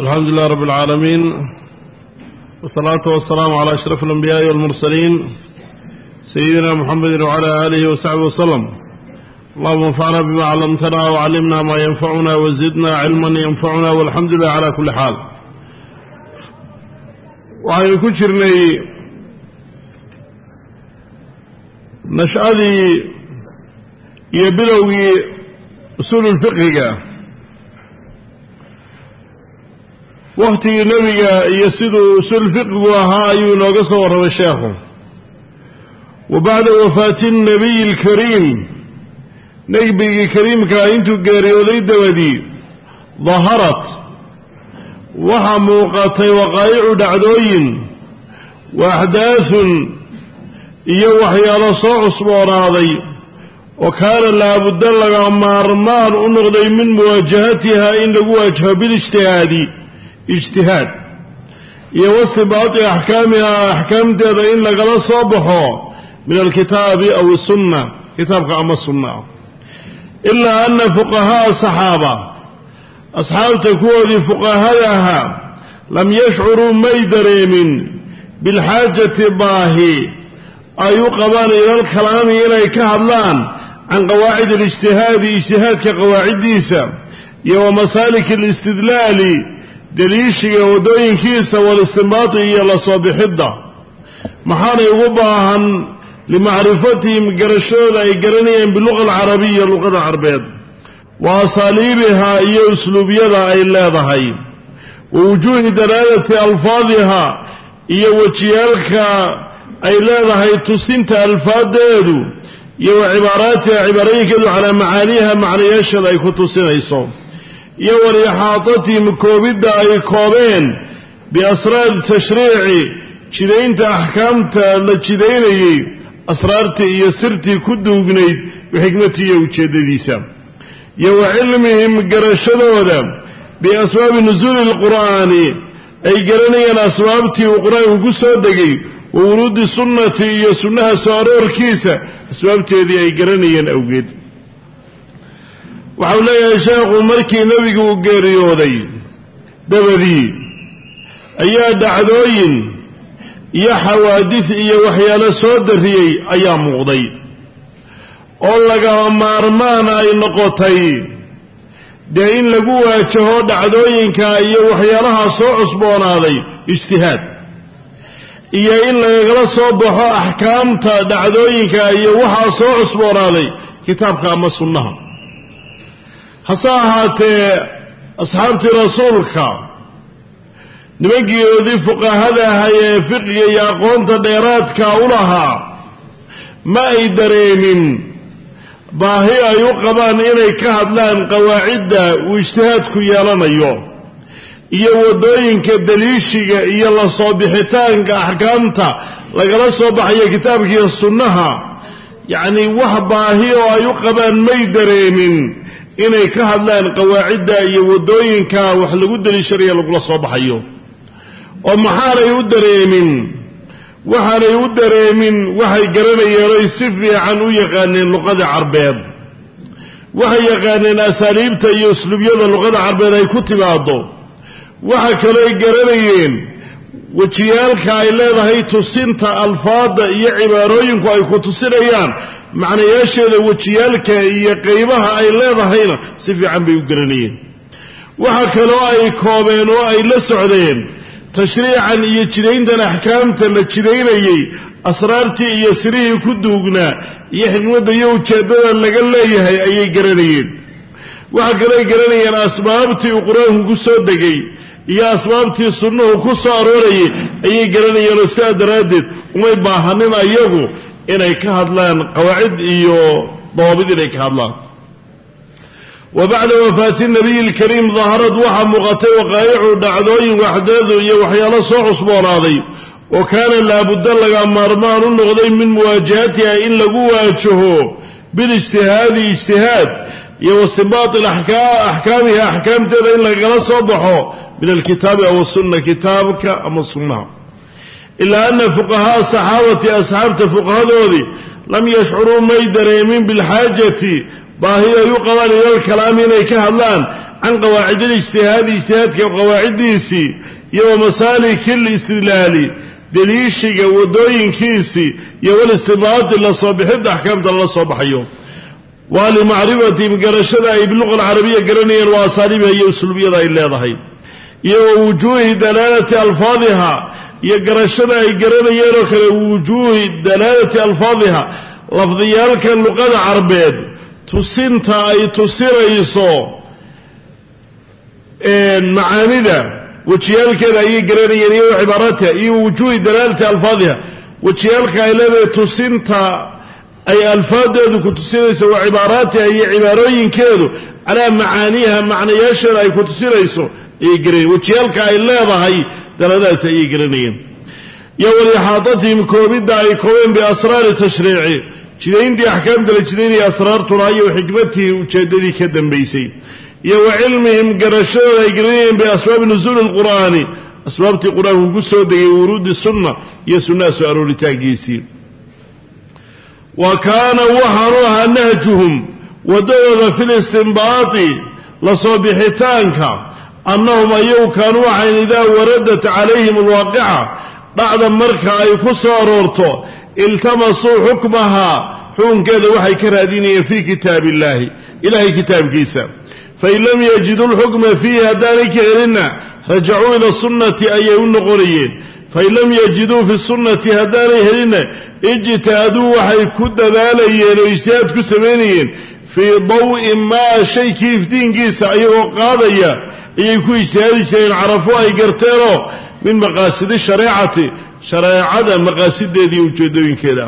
الحمد لله رب العالمين والصلاة والسلام على أشرف الأنبياء والمرسلين سيدنا محمد وعلى آله وصحبه وسلم اللهم انفعنا بما علمتنا وعلمنا ما ينفعنا وزدنا علما ينفعنا والحمد لله على كل حال waxaynu ku jirnay nash'adii iyo bilowgii waktigii nebiga iyo siduu usul fiqigu ahaa ayuu inooga soo warramay sheekhu. Wa bacda wafaati اnabiyi alkariim. Nebigii kariimkaa ah intuu geeriyooday dabadii daharat. Waxaa muuqatay waqaa'icu dhacdooyin wa axdaahun iyo waxyaalo soo cusboonaaday. Oo kaana laabudda laga maarmaan u noqday min muwaajahatiha in lagu waajaho bilijtihaadi ijtihaad iyo wastibaati axkaamihaa axkaamteeda in lagala soo baxo min alkitaabi aw sunna kitaabka ama sunna. Ilaa ana fuqahaaa saxaaba asxaabta kuwoodii fuqahada ahaa lam yashcuruu may dareemin bilxaajati baahi ay u qabaan ilalkalaami inay ka hadlaan can qawaacid alijtihaadi ijtihaadka qawaaciddiisa iyo wa masaalik alistidlaali daliishiga waddooyinkiisa walistinbaati iyo la soo bixidda. Maxaanay ugu baahan limacrifatihim garashadooda ay garanayaan biluqa alcarabiya luqada carbeed. Wa asaaliibihaa iyo usluubyada ay leedahay. Wa wujuuhi dalaalati alfaadiha iyo wejiyaalka ay leedahay tusinta alfaadeedu iyo wa cibaaraatiha cibaarooyinkeedu calaa macaaniiha macnayaasheeda ay ku tusinayso iyo walixaatatihim koobidda ay koobeen biasraari tashriici jidaynta axkaamta la jidaynayey asraartii iyo sirtii ku duugnayd bixikmatii iyo ujeeddadiisa. Iyo wa cilmihim garashadooda biasbaabi nusuuli lqur'aani ay garanayaan asbaabtii uu qur'aanku ku soo degay wa wuruudi sunnati iyo sunnaha soo aroorkiisa asbaabteedii ay garanayeen awgeed waxau leeyahay sheekhu markii nebigu uu geeriyooday dabadii ayaa dhacdooyin iyo xawaadis iyo waxyaalo soo darriyey ayaa muuqday. Oo lagama maarmaan ay noqotay dee in lagu waajaho dhacdooyinka iyo waxyaalaha soo cusboonaaday ijtihaad. Iyo in lagagala soo baxo axkaamta dhacdooyinka iyo waxaa soo cusboonaaday kitaabka ama sunnaha hase ahaatee asxaabtii rasuulka nimankiioodii fuqahada ahay ee fiqiga iyo aqoonta dheeraadka u lahaa ma ay dareemin. Baahi ay u qabaan inay ka hadlaan qawaacidda uu ijtihaadku yeelanayo iyo waddooyinka daliishiga iyo la soo bixitaanka axkaamta lagala soo baxayo kitaabkiiyo sunnaha. Yacnii wax baahi oo ay u qabaan may dareemin inay ka hadlaan qawaacidda iyo waddooyinka wax lagu daliishanayo lagula soo baxayo. oo maxaanay u dareemin waxaanay u dareemin waxay garanayeen oy si fiican u yaqaaneen luqada carbeed. Waxay yaqaaneen asaaliibta iyo usluubyada luqada carbeed ay ku timaado waxa kalooy garanayeen wejiyaalka ay leedahay tusinta alfaada iyo cibaarooyinku ay ku tusinayaan macnayaasheeda wejiyaalka iyo qaybaha ay leedahayna si fiican bay u garanayeen. Waxa kaloo ay koobeen oo ay la socdeen tashriican iyo jidayntan axkaamta la jidaynayey asraartii iyo sirihii ku duugnaa iyo xikmadda iyo ujeeddada laga leeyahay ayay garanayeen. Waxa kalooy garanayeen asbaabtii uu qur'aanku ku soo degay iyo asbaabtii sunnuhu ku soo aroorayay ayay garanayeenoo sidaa daraaddeed umay baahanin ayagu inay ka hadlaan qawaacid iyo dawaabid inay ka hadlaan. Wa bacda wafaati nabiyi alkariim daharad waxaa muuqatay waqaa'icu dhacdooyin waxdeedu iyo waxyaalo soo cusboonaaday. Oo kaana laabudda laga maarmaan u noqday min muwaajahatiha in lagu waajaho bilijtihaadi ijtihaad iyo wastinbaati axkaamiha axkaamteeda in lagala soo baxo min alkitaabi aw sunna kitaabka ama sunnaha ilaa ana fuqahaaa saxaabati asxaabta fuqahadoodii lam yashcuruu may dareemin bilxaajati baahi ay u qabaan ilal kalaami inay ka hadlaan can qawaacid alijtihaadi ijtihaadka qawaaciddiisii iyo wa masaaliki alistidlaali deliishiga waddooyinkiisii iyo walistinbaati la soo bixidda axkaamta lala soo baxayo. Waa limacrifatihim garashada ay biluqa alcarabiya garanayeen waa asaalibiha iyo usluubiyada ay leedahay. Iyo wa wujuuhi dalaalati alfaadiha iyo garashada ay garanayeen oo kale wujuuhi dalaalati alfaadiha lafdiyaalkan luqada carbeed tusinta ay tusinayso macaanida wejiyaalkeeda ayay garanayeen iyo cibaaratiha iyo wujuuhi dalaalati alfaadiha wejiyaalka ay leedahay tusinta ay alfaadeedu ku tusinayso wa cibaaraatiha iyo cibaarooyinkeedu calaa macaaniiha macnayaasheeda ay ku tusinayso ayay garanayeen wejiyaalka ay leedahay daladaasi ayay garanayeen iyo walixaadatihim koobidda ay koobeen biasraari tashriici. Jidayntii axkaamta la jidaynaya asraartuna iyo xikmatihi ujeeddadii ka dambaysay. Iyo wa cilmihim garashadooda ay garanayeen biasbaabi nusuuli lqur'aani asbaabtii qur'aanku ku soo degay wuruudi sunna iyo sunnaha soo arooritaankiisii wa kaana waxaanu ahaa nahjuhum waddadooda fi listinbaati la soo bixitaanka annahum ayagu kaanuu waxayn idaa waradat calayhim alwaaqica dhacda marka ay ku soo aroorto iltamasuu xukmahaa xukunkeeda waxay ka raadinayeen fii kitaabi illaahi ilahay kitaabkiisa fain lam yajiduu lxukma fiihi haddaanay ka helinna rajacuu ila sunnati ayay u noqonayeen. Fain lam yajiduu fi sunnati haddaanay helinna ijtihaaduu waxay ku dadaalayeen oo ijtihaad ku samaynayeen fii dawi maa shaykii iftiinkiisa ayagoo qaadaya ayay ku ijtihaadi jireen carafo ay garteenoo min maqaasidi shareecati shareecada maqaasideediiyo ujeedooyinkeeda.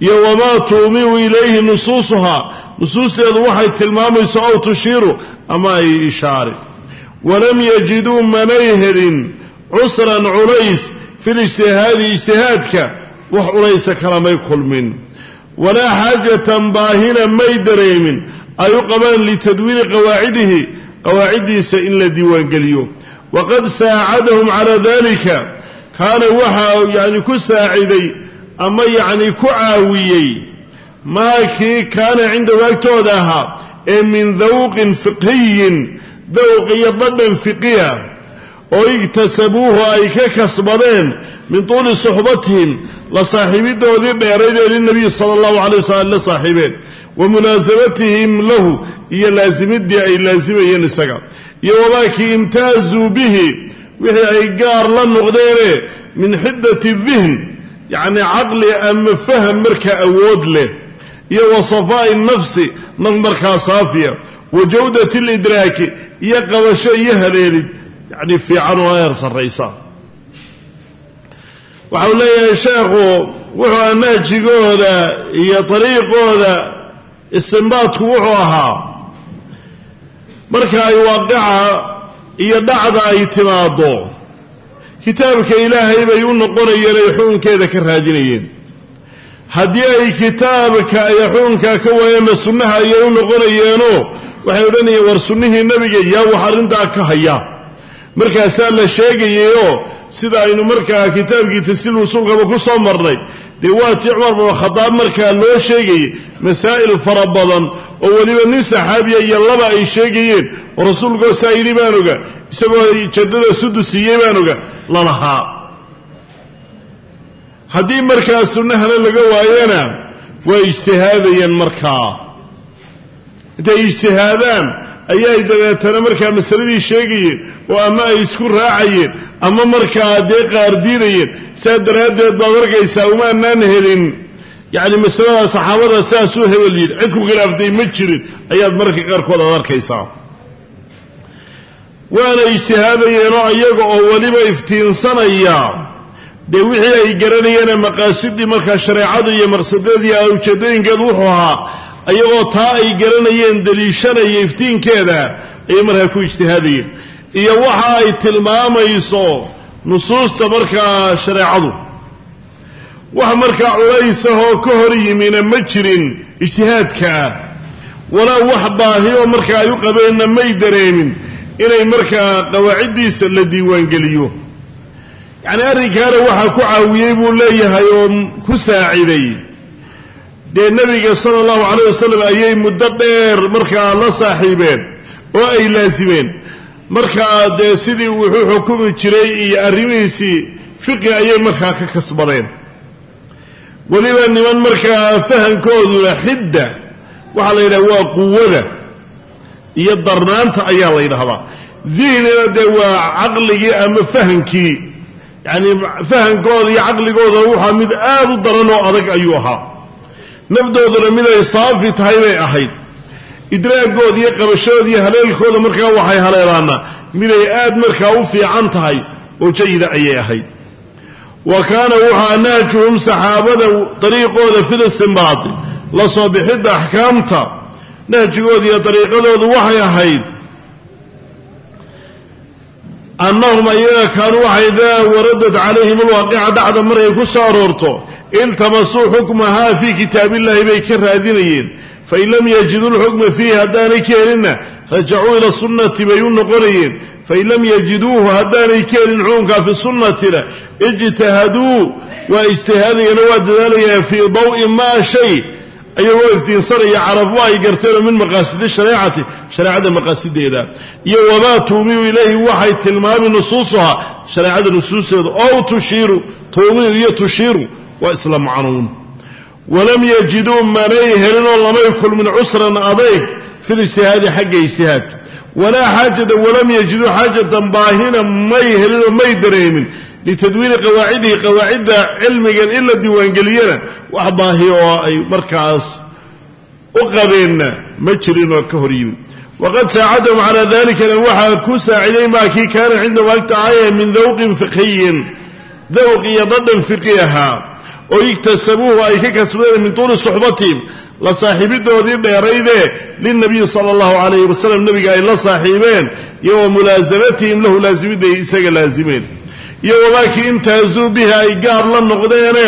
Iyo wamaa tuumiu ilayhi nusuusuhaa nusuusteedu waxay tilmaamayso ow tushiiru ama ay ishaari. Walam yajiduu manay helin cusran culays fi lijtihaadi ijtihaadka wax culaysa kalamay kulmin. Walaa xaajatan baahina may dareemin ay u qabaan litadwiini qawaacidihi qawaaciddiisa in la diiwaangeliyo. Waqad saacadahum calaa dalika kaana waxaa yani ku saaciday ama yacni ku caawiyey maa kii kaana cinda waagtooda ahaa ee min dawqin fiqhiyin dawq iyo dhadhan fiqiya oo igtasabuuhu ay ka kasbadeen min tuuli suxbatihim la saaxiibidoodii dheerayd ee linabiyi sala allahu calay wasalam la saaxiibeen wa mulaasamatihim lahu iyo laasimiddii ay laasimayeen isaga. Iyo wamaakii imtaazuu bihi wixii ay gaar la noqdeene min xiddati dihn yacni caqli ama faham markaa awood leh iyo wa safaa'i nafsi naf markaa saafiya wa jawdati lidraaki iyo qabasho iyo haleelid yacni fiican oo eer sarraysa. Waxau leeyahay sheekhu wuxuu a nahjigooda iyo dariiqooda istinbaadku wuxuu ahaa marka ay waaqica iyo dhacda ay timaaddo kitaabka ilaahay bay u noqonayeen ay xukunkeeda ka raadinayeen. Haddii ay kitaabka iyo xukunkaa ka waayeenna sunnaha ayay u noqonayeenoo waxay odhanayeen war sunnihii nebiga yaa wax arrintaa ka haya. Markaasaa la sheegayayoo sida aynu markaa kitaabkii tasiil usuulkaba ku soo marnay dee waa tii cumar binu khadaab markaa loo sheegayey masaa'il fara badan oo weliba nin saxaabiya iyo laba ay sheegayeen oo rasuulkoo saa yidhi baan oga isagoo jaddada sudu siiyey baan oga lalahaa haddii markaa sunnahana laga waayana waa ijtihaadayeen markaa. Intay ijtihaadaan ayay dabeetana markaa masaladii sheegayeen oo ama ay isku raacayeen ama markaa dee qaar diidayeen saa daraaddeed baad arkaysaa umaanaan helin. Yacni masalada saxaabada saasuu hebel yidhi cid ku khilaaftay ma jirin ayaad marka qaarkood aad arkaysaa. Waana ijtihaadayeenoo iyaga oo weliba iftiinsanaya. Dee wixii ay garanayeene maqaasidii markaa shareecadu iyo maqsadadii a ujeedooyinkeedu wuxuu ahaa iyagoo taa ay garanayeen daliishanaya iftiinkeeda ayay markaa ku ijtihaadayeen iyo waxa ay tilmaamayso nusuusta markaa shareecadu. Wax markaa culaysahoo ka hor yimina ma jirin ijtihaadkaa walaa wax baahi oo markaa ay u qabeenna may dareemin inay markaa qawaaciddiisa la diiwaangeliyo. Yacni arrinkaana waxaa ku caawiyey buu leeyahay oo ku saaciday dee nebiga sala allahu calayh wasalam ayay muddo dheer markaa la saaxiibeen oo ay laasimeen markaa dee sidii wuxuu xukumi jiray iyo arrimihiisii fiqi ayay markaa ka kasbadeen. Weliba niman markaa fahankooduna xidda waxaa la yidhaha waa quwada iyo darnaanta ayaa la yidhahdaa dihnina dee waa caqligii ama fahankii yacni fahankooda iyo caqligooda waxaa mid aad u daran oo adag ayuu ahaa nafdooduna mid ay saafi tahay bay ahayd. Idraagooda iyo qabashooda iyo haleelkooda markaa waxay haleelaana miday aad markaa u fiican tahay oo jayida ayay ahayd. Wa kaana wuxua nahjuhum saxaabada dariiqooda fil istinbaati la soo bixidda axkaamta nahjigooda iyo dariiqadoodu waxay ahayd annahum ayaga kaanuu waxay idaa waradat calayhim alwaaqica dhacda markay ku soo aroorto iltamasuu xukmahaa fii kitaabillahi bay ka raadinayeen. Fain lam yajiduu lxukma fiihi haddaanay ka helinna rajacuu ila sunnati bay u noqonayeen. Fain lam yajiduuhu haddaanay ka helin xukunkaa fi sunnatina ijtahaduu waa ijtihaadayana waa dadaalayaan fii dawi maa shay. Ayagoo iftiinsanaya carafo ay garteenoo min maqaasidi shareecati shareecada maqaasideeda. Iyo wamaa tuumiyu ilayhi waxay tilmaami nusuusuhaa shareecada nusuusteeda ow tushiiru tuumiyu iyo tushiiru waa isla macnuun. Walam yajiduu manay helinoo lamay kulmin cusran adayg fi lijtihaadi xagga ijtihaadka walaa xaajatan walam yajiduu xaajatan baahina may helinoo may dareemin. Litadwiini qawaacidihi qawaacidda cilmigan in la diiwaangeliyana wax baahi oo ay markaas u qabeenna ma jirin oo ka hor yimi waqad saacadahum calaa dalikana waxaa ku saaciday maa kii kaana cindahum agtacaaya min dawqin fiqhiyin dawq iyo dhadhan fiqi ahaa oo igtasabuuhu ay ka kasbadeen min tuuli suxbatihim la saaxiibidoodii dheeraydee lilnabiyi sala allahu calayhi wasalam nebiga ay la saaxiibeen iyo wa mulaasamatihim lahu laasimiday isaga laasimeen iyo wamaakii imtaazuu bihi ay gaar la noqdeene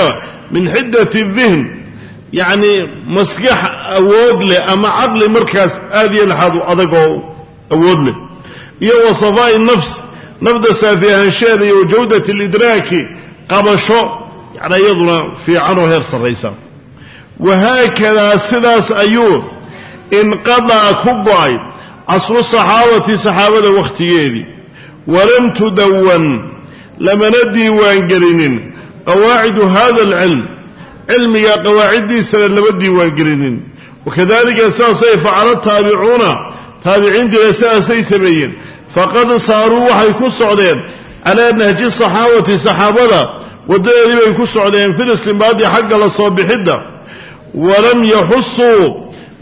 min xiddati dihn yacni maskax awood leh ama caqli markaas aad iyo laxaad adagoo awood leh. Iyo wa safaa'i nafs nafda saafi ahaansheeda iyo wa lidraaki qabasho yani iyaduna fiican oo heer sarraysa. Wahaakadaa sidaas ayuu inqadaca ku go'ay casru saxaabati saxaabada wakhtigeedii walam tudawan lamana diiwaangelinin. Qawaacidu hada alcilm cilmiga qawaaciddiisana lama diiwaangelinin. Wakadalika sidaasay facalo taabicuuna taabiciintiina sidaasay sameeyeen. Faqad saaruu waxay ku socdeen calaa nahji saxaabati saxaabada waddadeedii bay ku socdeen fil istinbaadi xagga la soo bixidda. Walam yaxusuu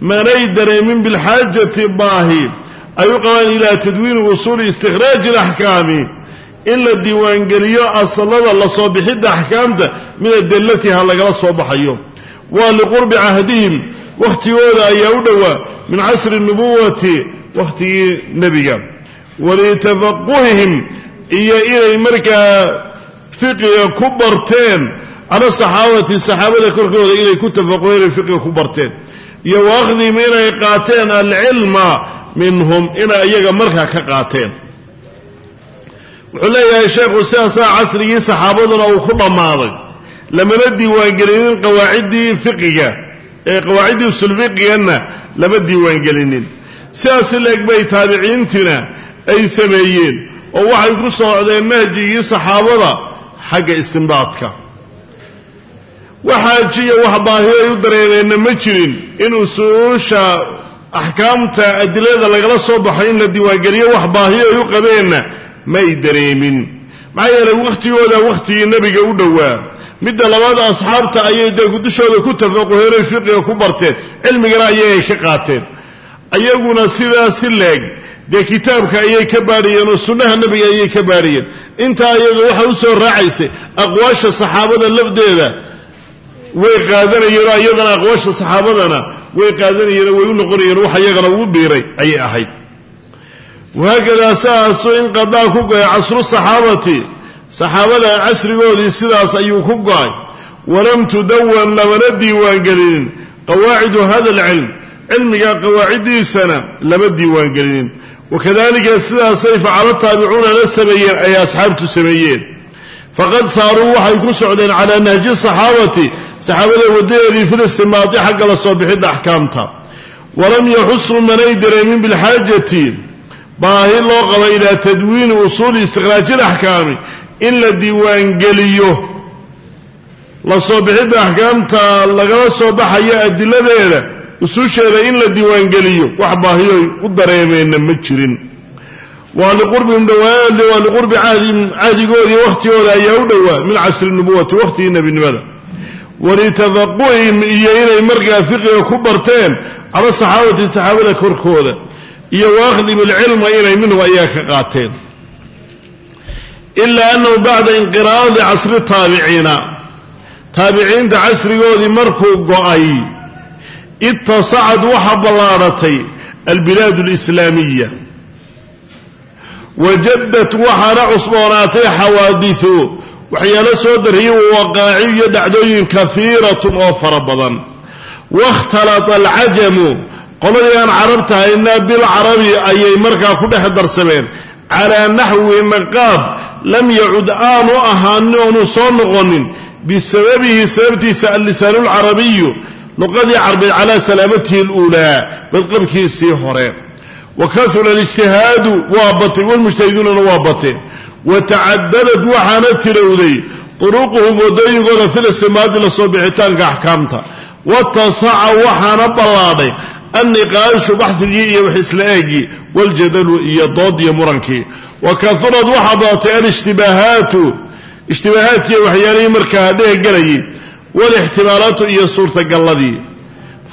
manay dareemin bilxaajati baahi. Ay u qabaan ilaa tadwiini usuuli istikhraaji alaxkaami. In la diiwaangeliyo asalada la soo bixidda axkaamta min adallatiha lagala soo baxayo. Waa liqurbi cahdihim wakhtigooda ayaa u dhowaa min casri nubuwati wakhtigii nebiga. Walitafaquhihim iyo inay markaa fiqiga ku barteen. Cala saxaabati saxaabada korkooda inay ku tafaquheen inay fiqiga ku barteen. Iyo wa akhdihim inay qaateen alcilma minhum inay iyaga markaa ka qaateen. Wuxuu leeyahay sheekhu sidaasaa casrigii saxaabaduna uu ku dhammaaday. Lamana diiwaangelinin qawaaciddii fiqiga ee qawaaciddii usulfiqiganna lama diiwaangelinin sidaas leeg bay taabiciintina ay sameeyeen oo waxay ku socdeen nahjigii saxaabada xagga istinbaadka waxaajiya wax baahiyo ay u dareemeenna ma jirin in usuusha axkaamta adilada lagala soo baxo in la diiwaangeliyo wax baahiyo ay u qabeenna may dareemin. Maxaa yeelay wakhtigooda wakhtigii nebiga u dhowaa. Midda labaad asxaabta ayay dee dushooda ku tafaquheenay fiqiga ku barteen cilmigana ayagay ka qaateen. Ayaguna sidaas si leeg dee kitaabka ayay ka baadhayeen oo sunnaha nebiga ayay ka baadhayeen intaa iyaga waxa u soo raacaysay aqwaasha saxaabada lafdeeda way qaadanayeen oo iyadana aqwaasha saxaabadana way qaadanayeenoo way u noqonayeen wax iyagana ugu biiray ayay ahayd. Wahaakadaa sidaasuu inqadaa ku go'ay casru saxaabati saxaabada casrigoodii sidaas ayuu ku go'ay. Walam tudawan lamana diiwaangelinin qawaacidu hada alcilm cilmiga qawaaciddiisana lama diiwaangelinin wakadalika sidaasay facalo taabicuuna la sameeyeen ay asxaabtu sameeyeen faqad saaruu waxay ku socdeen calaa nahji saxaabati saxaabada wadadeedii fil istimaadi xagga la soo bixidda axkaamta walam yaxusuu manay dareemin bilxaajati baahi loo qaba ilaa tadwiini usuuli istikraaji alaxkaami in la diiwaangeliyo la soo bixidda axkaamta lagala soo baxayo adiladeeda ususheeda in la diiwaangeliyo. Wax baahiyoy u dareemeenna ma jirin. Waa liqurbihim dhawaali waa liqurbi cahdigoodii wakhtigooda ayaa u dhowaa min casri nubuwati wakhtigii nebinimada. Walitadaquhim iyo inay markaa fiqiga ku barteen cala saxaabati saxaabada korkooda iyo waakhdim alcilma inay minhu ayaa ka qaateen. Ilaa annahu bacda inqiraadi casri taabiciina. Taabiciinta casrigoodii markuu go'ay ittasacad waxa ballaadhatay albilaad alislaamiya wajaddat waxaana cusboonaatay xawaadisu waxyaalo soo dariyey waqaaci iyo dhacdooyin kahiiratun oo fara badan. Waاkhtalata alcajamu qoladii aan carabta haynaa bilcarabi ayay markaa ku dhex darsameen. Calaa naxwi maqaab lam yacud aanu ahaanin oonu soo noqonin. Bisababihi sababtiisa allisaanu alcarabiyu luqadii carbeed calaa salaamatihi اluulaa badqabkiisii hore. Wa kasura alijtihaadu waa batay walmujtahiduunana waa bateen watacadadad waxaana tirowday turuquhum waddooyinkooda filistimaadi la soo bixitaanka axkaamta. Watasaca waxaana ballaadhay anniqaashu baxsigii iyo wax isla eegii waljadalu iyo dood iyo murankii. Wa kaurad waxaa badatay alishtimaahaatu ishtimaahaadkii waxyaalihii markaa dheehgelayay walixtimaalaatu iyo suurtagalladii.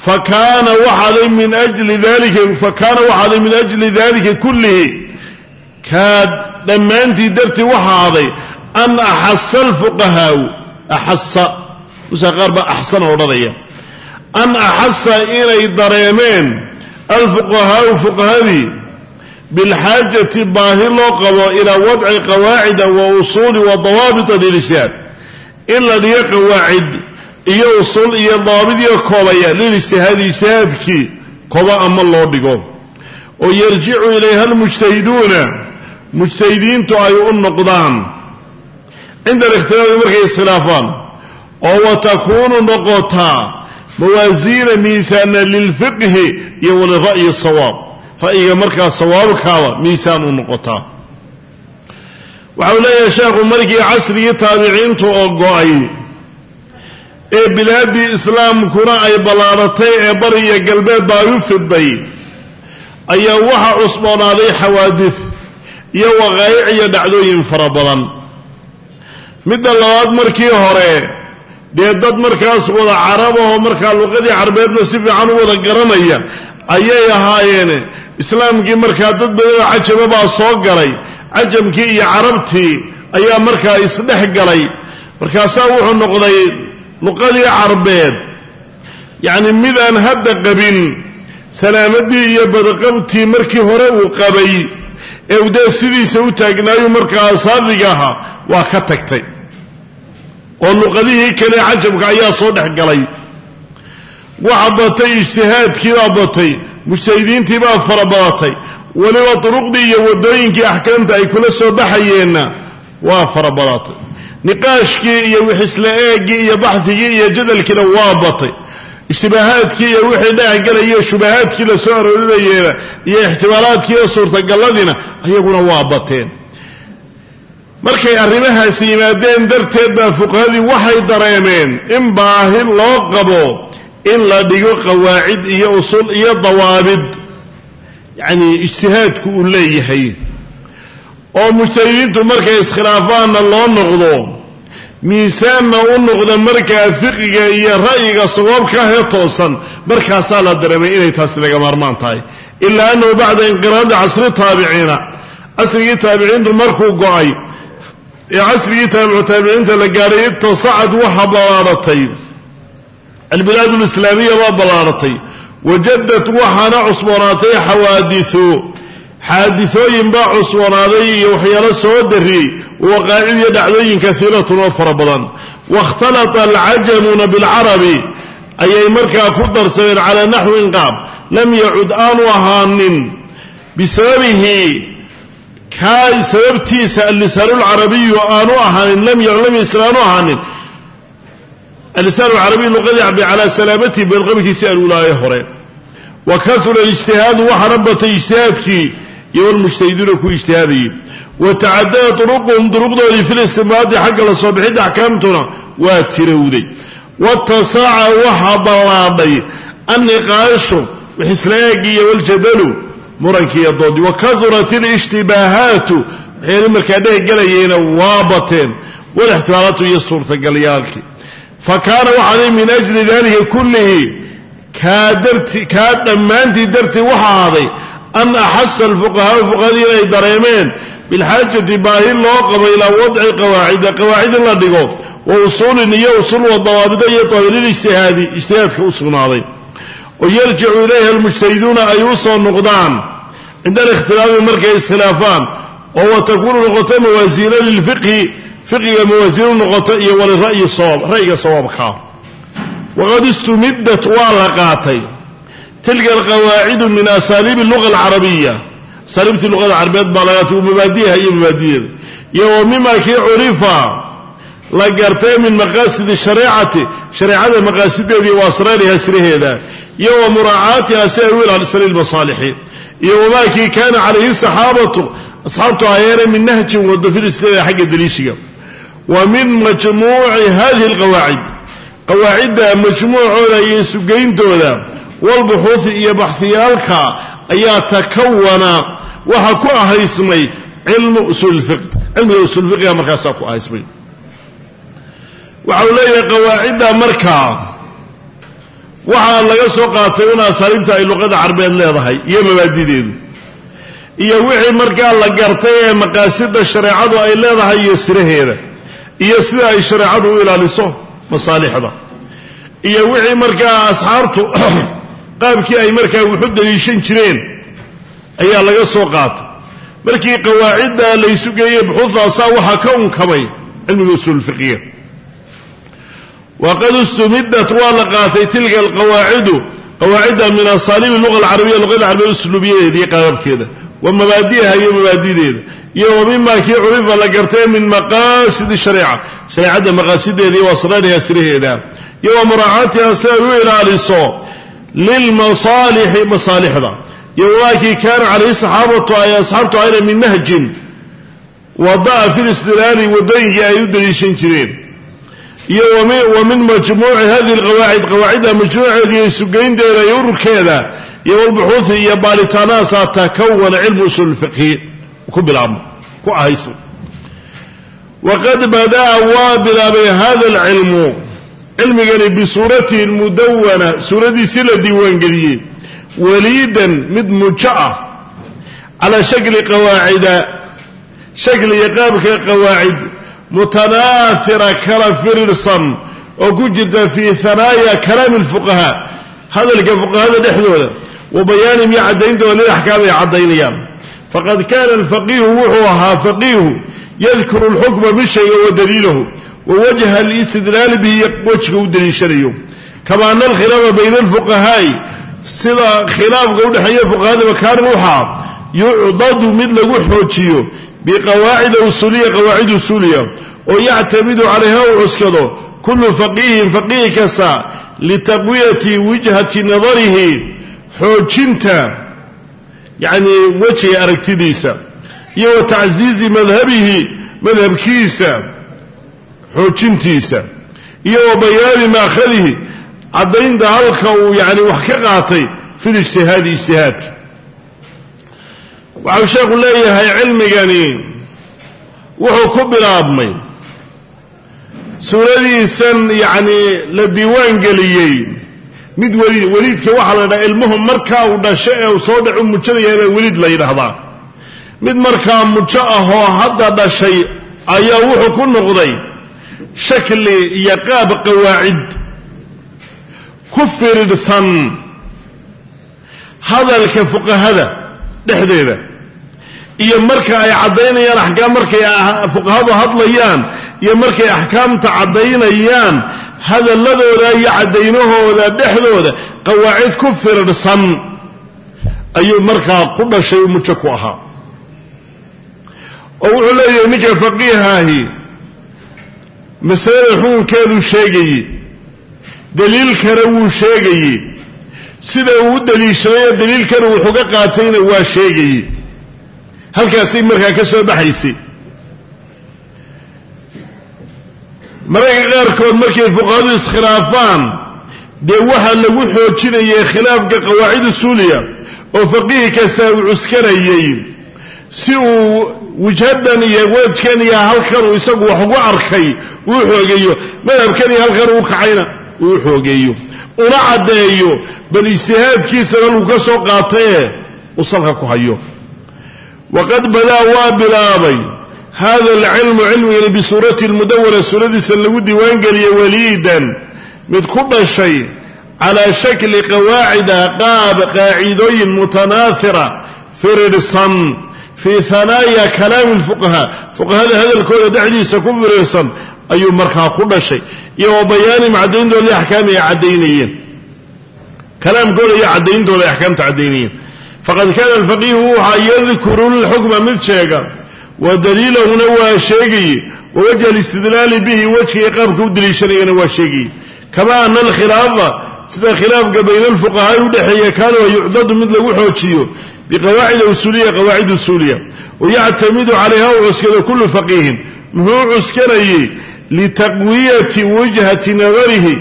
fakaana waxaaday min ajli dalika fakaana waxaaday min ajli dalika kullihi kaa dhammaantii dartii waxaaday an axasa alfuqahaau axasa usaa qaar baa axsana odhanaya an axasa inay dareemeen alfuqahaau fuqahadii bilxaajati baahi loo qabo ilaa wadci qawaacida wa usuuli wa dawaabita in la dhigo qawaacid iyo usul iyo dawaabidyo koobaya lilijtihaadi ijtihaadkii koba ama loo dhigo. Oo yarjicu ilayha almujtahiduuna mujtahidiintu ay u noqdaan. Cinda alikhtilaafi markay iskhilaafaan oo wa takuunu noqotaa mawaasiina miisaana lilfiqhi iyo walira'yi sawaab. Ra'yiga markaa sawaabkaaba miisaan u noqotaa waxa uu leeyahay sheekhu markii casrigii taabiciintu oo go'ay ee bilaaddii islaamkuna ay ballaadhatay ee bari iyo galbeedba ay u fiday ayaa waxa cusboonaaday xawaadis iyo waqaa'ic iyo dhacdooyin fara badan. Midda labaad markii hore dee dad markaas wada carabahoo markaa luqadii carbeedna si fiican u wada garanaya ayay ahaayeen islaamkii markaa dad badanoo cajaba baa soo galay cajamkii iyo carabtii ayaa markaa isdhex galay. Markaasaa wuxuu noqday luqadii carbeed. Yacni midaan hadda qabin salaamadii iyo badaqabtii markii hore uu qabay ee uu sidiisa u taagnaayu markaa saafiga ahaa waa ka tagtay. Oo luqadihii kale cajamka ayaa soo dhex galay. Waxa batay ijtihaadkii baa batay mujtahidiintii baa fara badatay. Weliba duruqdii iyo waddooyinkii axkaamta ay kula soo baxayeenna waa fara badatay niqaashkii iyo wixisla eegii iyo baxigii iyo jadalkiina waa batay. Ishtibaahaadkii iyo wixii dhexgalayo shubahaadkii la soo aroorinayeena iyo ixtimaalaadkii iyo suurtagalladiina ayaguna waa bateen. Markay arrimahaasi yimaadeen darteed baa fuqahadii waxay dareemeen in baahi loo qabo in la dhigo qawaacid iyo usul iyo dawaabid. Yacni ijtihaadku uu leeyahay oo mujtahidiintu markay iskhilaafaanna loo noqdo miisaanna u noqda markaa fiqiga iyo ra'yiga sawaabka ahee toosan markaasaa la dareemay inay taasi laga maarmaan tahay. Ilaa annahu bacda inqiraadi casri taabiciina casrigii taabiciintu markuu go'ay ee casrigii taabicu taabiciinta la gaadhay itasacad waxa ballaadhatay albilaad alislaamiya baa ballaadhatay wajadad waxaana cusboonaatay xawaadisu xaadisooyin baa cusboonaaday iyo waxyaalo soo dariyey waqaacid iyo dhacdooyin fara badan. Waاkhtalata alcajamuuna bilcarabi ayay markaa ku darsadeen calaa naxwin qaab lam yacud aanu ahaanin. Bisababihi kaa sababtiisa allisaan lcarabiyu aanu ahaanin lam lam aanu ahaanin. Alisaan alcarabiyu luqadii cabdi calaa salaamatihi beelqabkiisii alulaaye hore. Wa kasura ijtihaadu waxaana batay ijtihaadkii iyo walmujtahiduuna ku ijtihaadayey. Wa tacadada duruqdoodii fil istimbaadi xagga la soo bixidda axkaamtuna waa tirowday. Watasaaca waxaa ballaadhay anniqaashu wixisla eegii iyo waljadalu murankii iyo doodii wa kasurat alishtimaahaatu waxayna markaa dhehgelayeyna waa bateen. Walixtimaalaatu iyo suurtagalyaalkii fa kaana waxaaday min ajli dalika kullihi kaa dhammaantii dartii waxa ahaaday an axasa alfuqahaau fuqahadii inay dareemeen bilxaajati baahi loo qabo ilaa wadci qawaacida qawaacid in la dhigo wa usuulin iyo usul wa dawaabida iyo dawaabidlijtihaadi ijtihaadka u sugnaaday oo yarjicu ilayha almujtahiduuna ay u soo noqdaan cinda alikhtilaafi markay iskhilaafaan oo wa takuunu noqoto mawaasiina lilfiqhi fiqiga mawaasiinu noqoto iyo walira'yi sawaab ra'yiga waqad istumidat waa la qaatay tilka alqawaacidu min asaaliibi luga alcarabiya asaaliibtii luqada carabeed baa la qaatay mabaadiha iyo mabaadideeda iyo wa mima kii curifa la gartay min maqaasidi shareecati shareecada maqaasideedii wa asraariha siraheeda iyo wa muraacaatiha si ay u ilaalisaan ilmasaalixi iyo wamaa kii kaana calayhi saxaabatu asxaabtu ayeene min nahjin wado filisteeda xagga daliishiga. Wa min majmuuci hadihi alqawaacid. Qawaacidda majmuucooda iyo sugayntooda walbuxuuhi iyo baxhiyaalka ayaa takawana waxa ku ahaysmay cilmu usuulfiq cilmiga usuulfiqiga markaasaa ku ahaysmay. Waxa uu leeyahay qawaacidda markaa waxaa laga soo qaatay un asaaliibta ay luqada carbeed leedahay iyo mabaadideedu iyo wixii markaa la gartay ee maqaasida shareecadu ay leedahay iyo siraheeda. Iyo sida ay shareecadu u ilaaliso masaalixda. Iyo wixii markaa asxaabtu qaabkii ay markaa wuxu daliishan jireen ayaa laga soo qaatay. Markii qawaacidda laysu geeyey buxuudaasaa waxaa ka unkamay cilmiga usuulfiqiya waqad istumidat waa la qaatay tilka alqawaacidu qawaacidda min asaaliib luga alcarabiya luqada carabiya usluubiyadeeda qaababkeeda wa mabaadiha iyo mabaadideeda iyo wa mima kii curifa la gartay min maqaasidi shareeca shareecadda maqaasideeda iyo asraariha siraheeda iyo wa muraacaatiha si ay u ilaaliso lilmasaalixi masaalixda iyo waakii kaana calayhi saxaabatu ay asxaabtu ayna min nahjin wada'a fi listilaali wadooyinkii ay u daliishan jireen iyo wa min majmuuci hadihi alqawaacid qawaacidda majmuuceeda iyo sugaynteeda iyo ururkeeda iyo walbuxuuhi iyo baaritaanahaasaa takawana cilmu usuul fiqhi ku bilaabma ku ahaysa waqad bada'a waa bilaabay hada alcilmu cilmigani bisuuratihi mudawana suuradiisii la diiwaangeliyey waliidan mid mujo ah calaa shakli qawaacida shakli iyo qaabka qawaacid mutanaahira kala firirsan oo ku jirta fii hanaaya kalaami alfuqahaa hadalka fuqahada dhexdooda wa bayaanihim iyo caddayntooda lilaxkaam ay caddaynayaan. Faqad kaana alfaqiihu wuxuu ahaa faqiihu yadkuru alxukma bishayga wa daliilahu wa wajha alistidlaali bihi wejiga u daliishanayo. Kama ana alkhilaafa bayna alfuqahaa'i sida khilaafka udhexeeya fuqahadaba kaana waxaa yucdadu mid lagu xoojiyo biqawaacida usuuliya qawaacid usuuliya oo yactamidu calayha u cuskado kullu faqiihin faqiih kasta litaqwiyati wijhati nadarihi xoojinta yacni wejiga aragtidiisa iyo wa tacsiizi madhabihi madhabkiisa xoojintiisa iyo wa maakhadihi caddaynta halka uu yani wax ka qaatay fi lijtihaadi ijtihaadka waxau sheekhu leeyahay cilmigani wuxuu ku bilaabmay suuradiisan yacni la diiwaan geliyey mid weliid weliidka waxaa la yidhaha ilmuhu markaa uu dhasho ee uu soo dhacu mujadayahay baa weliid la yidhaahdaa. Mid markaa mujo ahoo hadda dhashay ayaa wuxuu ku noqday shakli iyo qaab qawaacid ku firidhsan hadalka fuqahada dhexdeeda iyo marka ay caddaynayaan axkaam markay fuqahadu hadlayaan iyo markay axkaamta caddaynayaan hadalladooda iyo caddaynahooda dhexdooda qawaacid ku firidhsan ayuu markaa ku dhashay mujo ku ahaa. Oo wuxuu leeyahay ninka faqiihaahi masalada xukunkeeduu sheegayey daliilkana wuu sheegayey. Sida uu u daliishadayoo daliilkana wuxuga qaatayna waa sheegayey. Halkaasay markaa ka soo baxaysay. Mararka qaarkood markay fuqahadu iskhilaafaan dee waxaa lagu xoojinayay khilaafka qawaacid usuuliya oo faqiih kastaa uu cuskanayey si uu wujhadan iyo wejkan iyo halkan uu isagu wax ugu arkay uu xoogeeyo. Madhabkan iyo halkan uu kacayna uu xoogeeyo. Una caddeeyo bal ijtihaadkiisana lagu ka soo qaataye uu salka ku hayo. Waqad badaa waa bilaabay. Hada alcilmu cilmigani bisuurati lmudawana suuradiisa lagu diiwaangeliyey waliidan. Mid ku dhashay calaa shakli qawaacida qaab qaacidooyin mutanaahira firirsan fii hanaaya kalaami lfuqahaa fuqahada hadalkooda dhexdiisa ku firirsan ayuu markaa ku dhashay. Iyo wa bayaanim caddayntooda axkaami ay caddaynayeen. Kalaamkooda iyo caddayntooda ay axkaamta caddaynayeen. Faqad kaana alfaqiihu waxaa yadkuru lxukma mid sheega wa daliilahuna waa sheegaye wa wajha alistidlaali bihi wejkii qaabka u daliishanayana waa sheegaye kama ana alkhilaafa sida khilaafka bayna alfuqahaai udhexeeya kaana wa yucdadu mid lagu xoojiyo biqawaacid usuuliya qawaacid usuuliya wayactamidu calayha u cuskado kullu faqiihin muxuu cuskanayey litaqwiyati wajhati nadarihi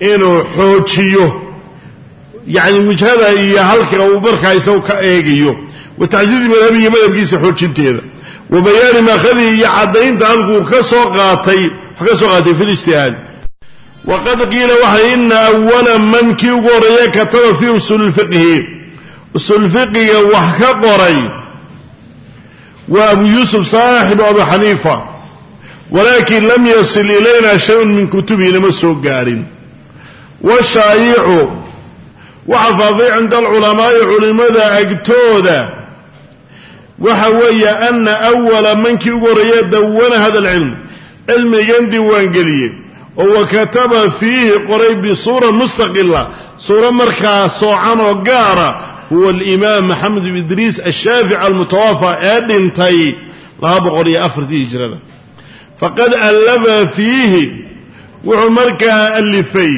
inuu xoojiyo yacni wijhada iyo halka uu markaa isagu ka eegayo wa tacsiizi madhabihi madhabkiisa xoojinteeda wa bayaani maakhadihi iyo caddaynta halkuu ka soo qaatay wax ka soo qaatay fi lijtihaadi waqad qiila waxay ina awala man kii usuulfiqiga wax ka qoray waa abu yuusuf saaxibu abu xaniifa walaakin lam yasil ilayna shayun min kutubihi nama soo gaadhin washaayicu waxa faafay cinda alculamaa'i culimada agtooda waxa weeye ana awala mankii ugu horreeya dawana hada alcilm cilmigan diiwaangeliyey oo wa kataba fiihi qoray bisuura mustaqila suuro markaa soocan oo gaara huwa alimaam maxamed bn idriis ashaafici almutawafaa ee dhintay laba boqol iyo afartii hijrada. Faqad allafa fiihi wuxuu markaa alifay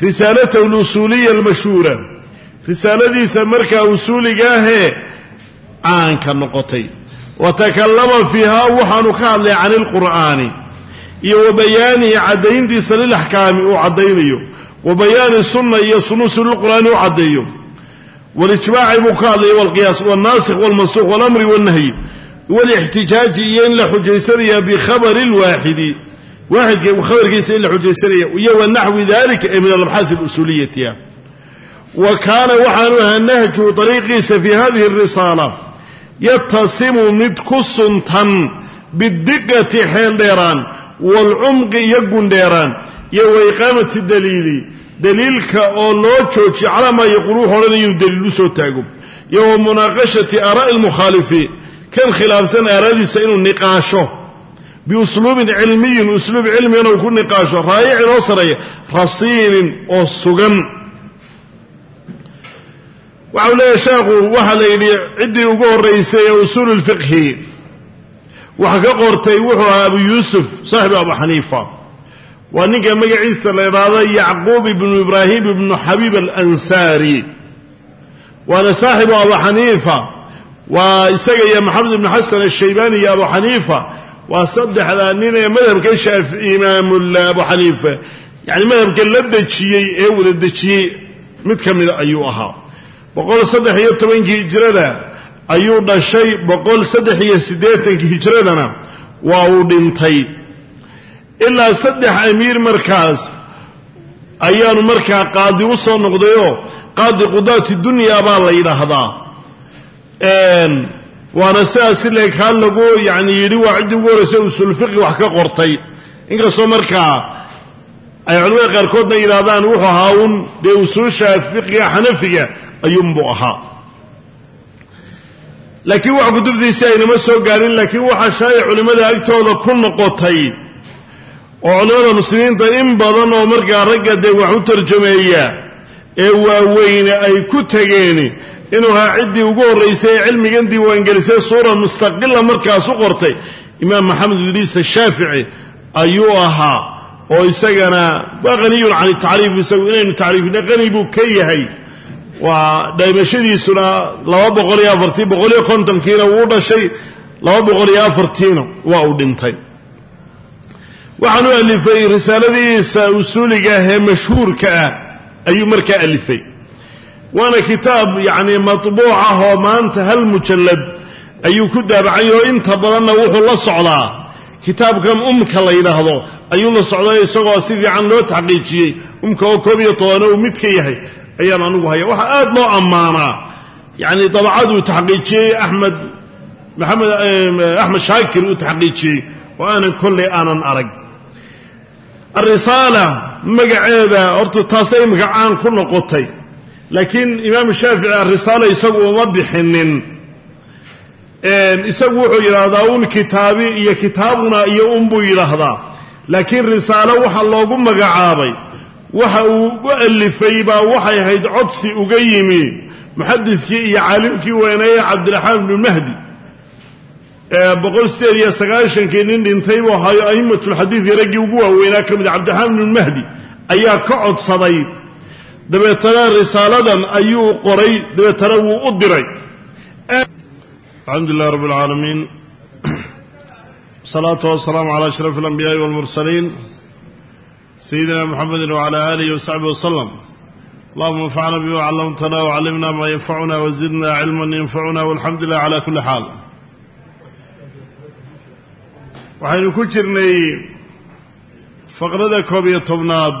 risaalatahu alusuuliya almashhuura. Risaaladiisa markaa usuuligaahee caanka noqotay. Wa takallama fiihaa waxaanu ka hadlay can ilqur'aani iyo wa bayaanihi caddayntiisa lilaxkaami uu caddaynayo. Wa bayaani sunna iyo sunuusi lilqur'aani u caddeeyo walijmaaci buu ka hadlaya walqiyaas walnaasikh walmansuuq walamri walnahyi walixtijaaji iyo in la xujaysanaya bikhabari lwaaxidi waaxidka khabarkiisa in la xujaysanaya iyo wa naxwi dalika ee min alabxaasi alusuuliyati ah wa kaana waxaanu ahaa nahjuhu dariiqiisa fi hadihi arisaala yatasimu mid ku suntan bidiqati xeel dheeraan waalcumqi iyo gundheeraan iyo wa iqaamati daliili daliilka oo loo joojiyo calaa maa yaquulu wuxu inuu daliil u soo taago. Iyo wa munaaqashati aaraa'i almukhaalifiin kan khilaafsan aaraadiisa inuu niqaasho. Biusluubin cilmiyin usluub cilmigana uu ku niqaasho. Raayicin oo sareeya rasiinin oo sugan. Waxau leeyahay sheekhu waxaa la yidhi ciddii ugu horraysay ee usuulu lfiqhi waxa ka qortay wuxuu ahaa abu yuusuf saaxibu abu xaniifa waa ninka magaciisa la idhaahdo yacquub ibnu ibraahim ibnu xabiib alansaari. Waana saaxibu abu xaniifa. Waa isaga iyo maxamed ibnu xasan ashaybaani iyo abu xaniifa. Waa saddexdaa nin ee madhabka shaafi imaamul abu xaniifa. Yani madhabka la dejiyey ee wada dejiyey mid ka mida ayuu ahaa. Boqol saddex iyo tobankii hijrada ayuu dhashay. Boqol saddex iyo siddeetankii hijradana waa uu dhintay ilaa saddex amiir markaas ayaanu markaa qaadi u soo noqdayoo qaadi qudaati dunya baa la yidhaahdaa. Waana sidaas ile lagu yani yidhi waa ciddii ugu horraysa usulfiqi wax ka qortay. Inkastoo markaa ay culamada qaarkoodna yidhahdaan wuxuu ahaa un dee usuusha fiqiga xanafiga ayuunbuu ahaa. Laakiin wax kutubtiisi aynama soo gaadhin laakiin waxaa shaaya culimmada agtooda ku noqotay oo culimmada muslimiinta in badan oo markaa ragga dee wax u tarjameeya ee waaweyne ay ku tegeen inuu ahaa ciddii ugu horraysay ee cilmigan diiwaangelisay suura mustaqila markaas u qortay imaam maxamed idriis ashaafici ayuu ahaa oo isagana waa haniyun can tacriif isagu inaynu tacriifina qani buu ka yahay. Waa dhimashadiisuna laba boqol iyo afartii boqol iyo kontonkiina wuu dhashay laba boqol iyo afartiina waa uu dhintay waxaan u alifay risaaladiisa usuuliga ah ee mashhuurka ah. Ayuu markaa alifay. Waana kitaab yacni matbuuc ah oo maanta hal mujallad ayuu ku daabacay oo inta badanna wuxuu la socdaa. Kitaabkan umka la yidhaahdo ayuu la socday isagoo si fiican loo taxqiijiyey umka oo koob iyo tobano uu mid ka yahay ayaan anigu haya waxaa aada loo ammaanaa. Yacni dabcaduu taxqiijiyey axmed maxamed axmed shaakir uu taxqiijiyey oo aanan kolley aanan arag arisaala magaceeda horta taasay imika caan ku noqotay. Laakiin imaamu shaafici arisaala isagu uma bixinin. Isagu wuxuu yidhaahdaa un kitaabi iyo kitaabuna iyo un buu yidhaahdaa. Laakiin risaalo waxa loogu magacaabay waxa uu u alifay baa waxay ahayd codsi uga yimi muxadidkii iyo caalimkii weyneeye cabdiraxmaan ibnu mahdi boqol sideed iyo sagaashankii nin dhintay buu ahaayo ahimatulxadiidka raggii ugu waaweynaa ka mid a cabdiraxmaan ibnu mahdi ayaa ka codsaday. Dabeetana risaaladan ayuu qoray dabeetana wuu u diray. Alxamdu lilah rab اlcaalamiin salaatu wasalaamu cala ashraf اlanbiyaai walmursaliin sayidina mxamedi wcala alihi wasaxbi waslem allahuma anfacna bima callamtana wcallimna maa yanfacuna wazidna cilma yanfacuna walxamdu lilah cala kuli xaal waxaynu ku jirnay faqrada koob iyo tobnaad.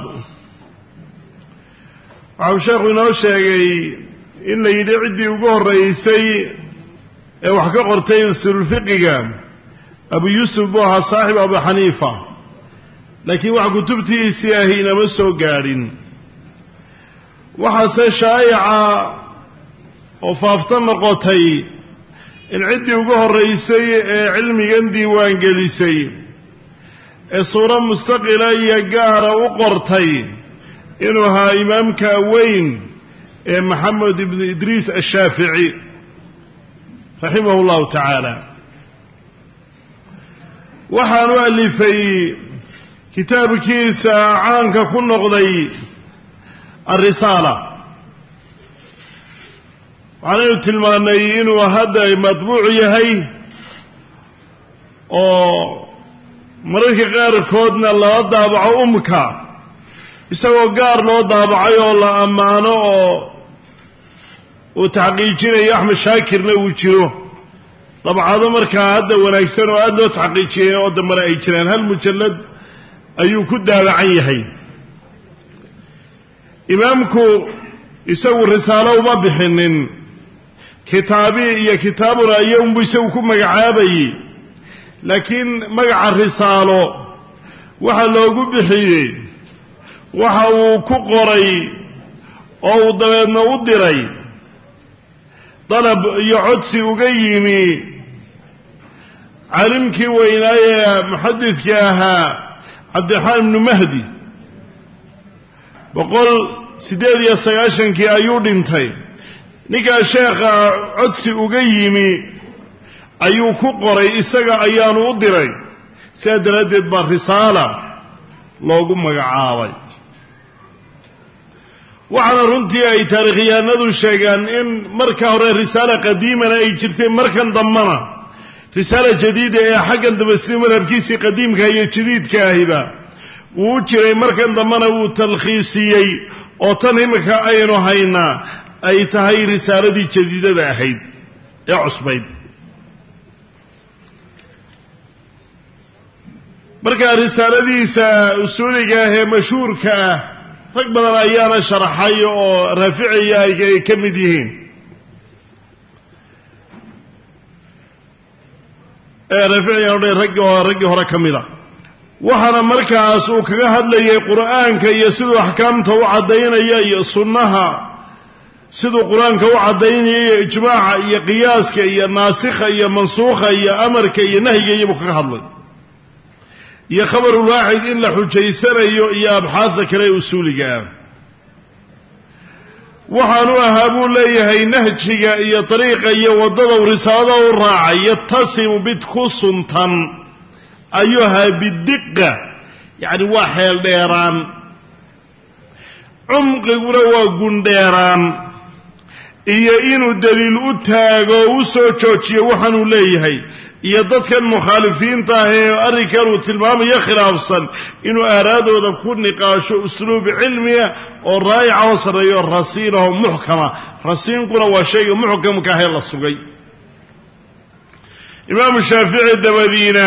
Waxau sheekhu inoo sheegay in la yidhi ciddii ugu horreysay ee wax ka qortay usulfiqiga abu yuusuf buu ahaa saaxib abu xaniifa. Laakiin wax kutubtiisii ahi inama soo gaadhin. Waxaase shaa'ica oo faafta noqotay ciddii ugu horraysay ee cilmigan diiwaangelisay ee suuro mustaqila iyo gaara u qortay inuu ahaa imaamka weyn ee maxamed ibnu idriis ashaafici raximahu llahu tacaala. Waxaanu alifay kitaabkiisa caanka ku noqday alrisaala waxaanaynu tilmaannay inuu hadda matbuuc yahay oo mararka qaarkoodna lala daabaco umka isagoo gaar loo daabacay oo la ammaano oo uu taxqiijinayo axmed shaakirna uu jiro. Dabcado markaa hadda wanaagsan oo aada loo taxqiijiyay oo dambana ay jiraan hal mujallad ayuu ku daabacan yahay. Imaamku isagu risaalo uma bixinin kitaabi iyo kitaabuna iyounbu isagu ku magacaabayey. Laakiin magaca risaalo waxa loogu bixiyey waxa uu ku qoray oo uu dabeedna u diray dalab iyo codsi uga yimi caalimkii weynaaye muxadidkii ahaa cabdiraxmaan ibnu mahdi. Boqol siddeed iyo sagaashankii ayuu dhintay ninkaa sheekha codsi uga yimi ayuu ku qoray isaga ayaanu u diray. Sidaa daraaddeed baa risaala loogu magacaabay. Waxaana runtii ay taarikhyahanadu sheegaan in marka hore risaala qadiimana ay jirtay markan dambana risaala jadiida ee xaggan dambe sida madhabkiisii qadiimka iyo jadiidka ahiba wuu u jiray markan dambena wuu talkhiisiyey. Oo tan imika aynu haynaa ay tahay risaaladii jadiidada ahayd ee cusbayd markaa risaaladiisa usuuliga ah ee mashhuurka ah rag badan ayaana sharaxay oo raaficaya ay ka mid yihiin. Raaficaya raggi raggii hore ka mida waxaana markaas uu kaga hadlayay qur'aanka iyo siduu axkaamta u caddaynaya iyo sunnaha siduu qur'aanka u caddaynaya iyo ijmaaca iyo qiyaaska iyo naasikha iyo mansuukha iyo amarka iyo nahyiga iyobuu kaga hadlay. Iyo khabarulwaaxid in la xujaysanayo iyo abxaadda kale ee usuuliga ah. Waxaanu ahaa buu leeyahay nahjiga iyo dariiqa iyo waddada u risaalada u raacay yatasimu mid ku suntan. Ayuu ahaa bidiqa yacni waa xeel dheeraan. Cumqiguna waa gundheeraan iyo inuu daliil u taago u soo joojiyo waxaanuu leeyahay. Iyo dadkan mukhaalifiinta ah ee arrinkan uu tilmaamayo khilaafsan inuu aaraadooda ku niqaasho usluub cilmiya oo raayica oo sarreeyo rasiinahoo muxkama. Rasiinkuna waa shayga muxkamka ahee la sugay. Imaamu shaafici dabadiina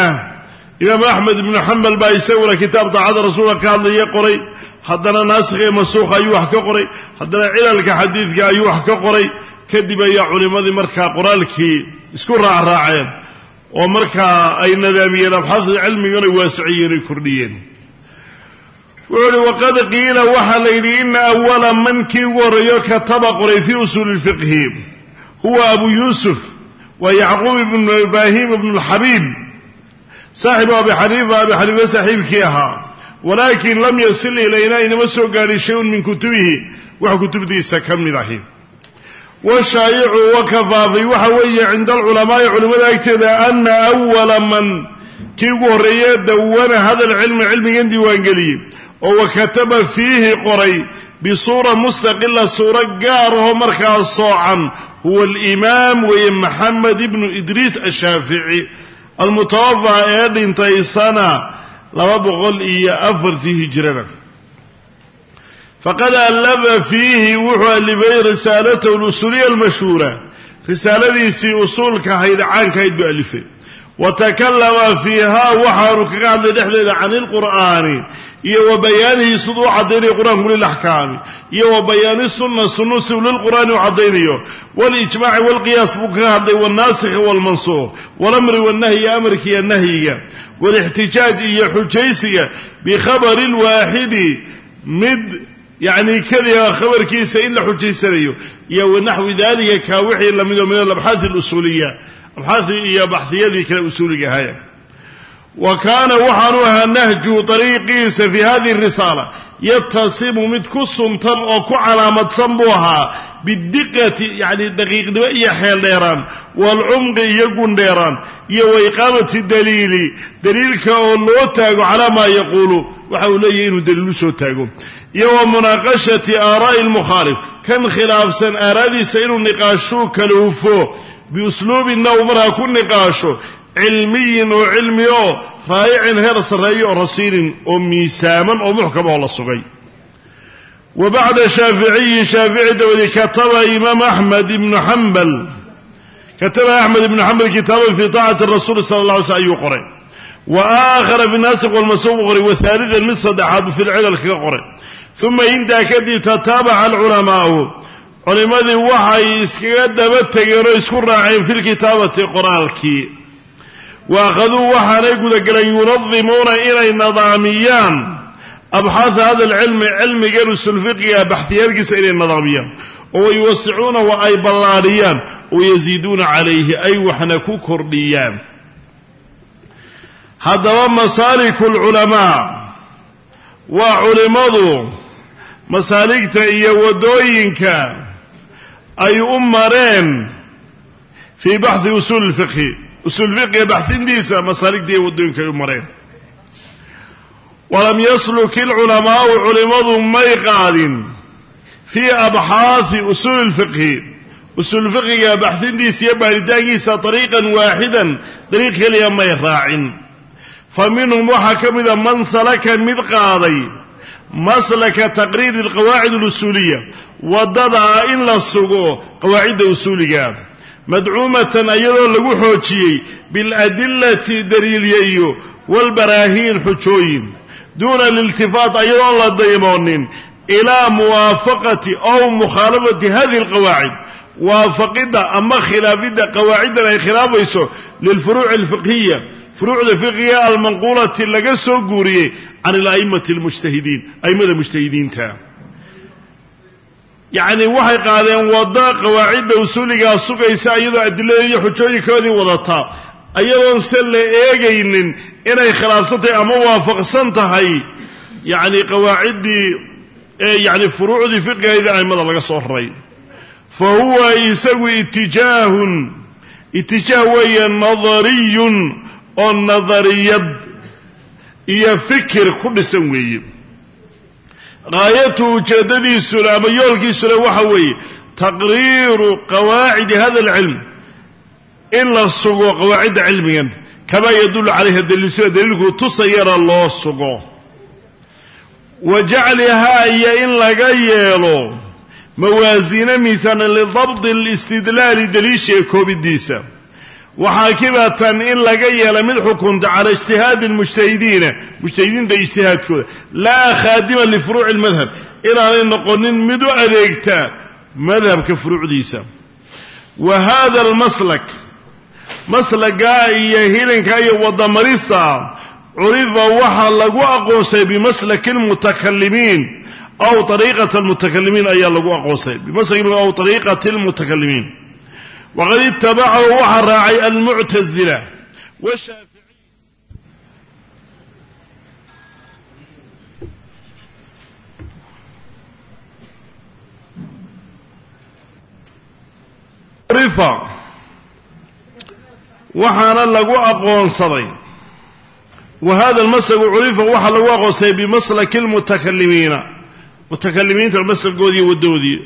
imaamu axmed ibnu xambal baa isaguna kitaab daacada rasuulka ka hadlaya qoray haddana naasikh ee mansuukha ayuu wax ka qoray. Haddana cilalka xadiidka ayuu wax ka qoray. Kadib ayaa culimmadii markaa qoraalkii isku raacraaceen oo markaa ay nadaamiyeen abxaafda cilmigana waasiciyeen ay kordhiyeen. Wuxuu uhi waqad qiila waxaa la yidhi ina awala man kii ugu horreeyo kataba qoray fii usuuli lfiqhi. Huwa abu yuusuf waa yacquub ibnu ibraahim ibnu lxabiib saaxibu abi xaniifa abi xaniifa saaxiibkii ahaa walaakin lam yasil ilayna inama soo gaadhin shay-un min kutubihi. Wax kutubdiisa ka mid ahi. Washaayicu wa kafaafay waxa weeye cinda alculamaai culimmada agteeda ana awala man kii ugu horreeye dawana hada lcilmi cilmigan diiwaangeliyey oo wa kataba fiihi qoray bisuura mustaqila suuro gaaraho markaa soocan huwa alimaam weeye maxamed ibnu idriis ashaafici almutawafa ee dhintay sana laba boqol iyo afartii hijrada faqad allafa fiihi wuxuu alifay risaalatahu lusuuliya almashhuura. Risaaladiisii usuulka ahayd caankahayd buu alifay. Wa takallama fiiha waxaanu kaga hadlay dhexdeeda can ilqur'aani iyo wa bayaanihi siduu u caddaynaya qur'aanku lilaxkaami iyo wa bayaani sunna sunnu siu lilqur'aani u caddaynayo. Walijmaaci walqiyaas buu kaga hadlay waalnaasikhi waalmansuuq walamri wannahyi amarkiiyo nahyiga. Walixtijaaj iyo xujaysiga bikhabari lwaaxidi mid yacni keliga khabarkiisa in la xujaysanayo iyo wanaxwi dalika kaa wixii lamido min alabxaahi alusuuliya abxaadii iyo baxhiyadii kale usuuliga ahaya wa kaana waxaanu ahaa nahju ariiqiisa fi hadihi risaala. Yatasimu mid ku suntan oo ku calaamadsan buu ahaa bidiqati yani daqiiqnimo iyo xeel dheeraan waalcumqi iyo gundheeraan iyo wa iqaamati daliili daliilka oo loo taago calaa maa yaquulu waxa uu leeyahay inuu daliil u soo taago. Iyo wa munaaqashati aaraa'i almukhaalif kan khilaafsan aaraadiisa inuu niqaashuu kala hufo biusluubinna uu markaa ku niqaasho cilmiyin oo cilmi oo raayicin heer sarreeyo oo rasiinin oo miisaaman oo muxkam oo la sugay. Wa bacda shaaficiyi shaafici dabadi kataba imaam axmed ibnu xambal kataba axmed ibnu xambal kitaaban fii taacati rasuuli sala alla alay sl ayuu qoray. Wa aakhara fi naasik walmasuuq qoray wa haalidan mid saddexaad fi lcilal kaga qoray. Uma intaa kadib tataabaca alculamaa'u. Culimmadii waxay iskaga daba tegeen oo isku raaceen fi lkitaabati qoraalkii wa akhaduu waxaanay gudagaleen yunadimuuna inay nadaamiyaan abxaada hada alcilmi cilmigan usulfiqiga baxhiyaalkiisa inay nadaamiyaan oo wayuwasicuuna wa ay ballaadhiyaan wayaziiduuna calayhi ay waxna ku kordhiyaan haddaba masaaliku alculamaa waa culimmadu masaaligta iyo waddooyinka ay u mareen fii baxhi usuuli lfiqhi usuul fiqiga baxsintiisa waddooyinka ay u mareen. Walam yasluk ilculamaau culimmadu may qaadin fii abxaahi usuuli lfiqhi usuul fiqiga baxsintiisa iyo baaritaankiisa ariiqan waaxidan dariiq keliya may raacin. Fa minhum waxaa ka mida man salaka mid qaaday maslaka taqriiri alqawaacid alusuuliya waddadaa in la sugo qawaacidda usuuliga madcuumatan iyadoo lagu xoojiyey biladillati daliilyayo walbaraahiin xujooyin. Duuna aliltifaat ayadoon la daymoonin ilaa muwaafaqati ow mukhaalafati hadihi alqawaacid. Waafaqidda ama khilaafidda qawaaciddan ay khilaafayso lilfuruuci alfiqhiya furuucda fiqiga almanquulati laga soo guuriyey can ala'immati almujtahidiin a'immada mujtahidiinta yacni waxay qaadeen wadda qawaacidda usuuligaa sugaysa iyadoo adiladeedii xujooyinkoodii wadataa iyadoon se la eegaynin inay khilaafsan tahay ama waafaqsan tahay. Yacni qawaaciddii yani furuucdii fiqigayda a'immada laga soo raray. Fa huwa isagu itijaahun. Itijaah weeye nadariyun oo nadariyad iyo fikir ku dhisan weeye gaayatu ujeeddadiisuna ama yoolkiisuna waxa weeye taqriiru qawaacidi hada alcilm in la sugo qawaacidda cilmigan kamaa yadullu calayha daliilsida daliilku tusayana loo sugo. Wa jaclihaa iyo in laga yeelo mawaasiina miisaana lidabdi alistidlaali daliisha ee koobidiisa waxaakibatan in laga yeela mid xukunta cala ijtihaadi lmujtahidiina mujtahidiinta ijtihaadkooda. Laa khaadima lifuruuci almadhab inaanay noqonin mid u adeegta madhabka furuucdiisa. Wa hada almaslak maslagaa iyo hilinka iyo wadamarista curifa waxaa lagu aqoonsay bimaslaki almutakalimiin aw ariiqat almutakalimiin ayaa lagu aqoonsay. Bimaslaki aw ariiqati almutakalimiin waqad itabacahu waxaa raacay rifa waxaana lagu aqoonsaday wa hada almaslaku curifa waxaa lagu aqoonsaday bimaslaki almutakalimiina mutakalimiinta maslagoodii waddoodii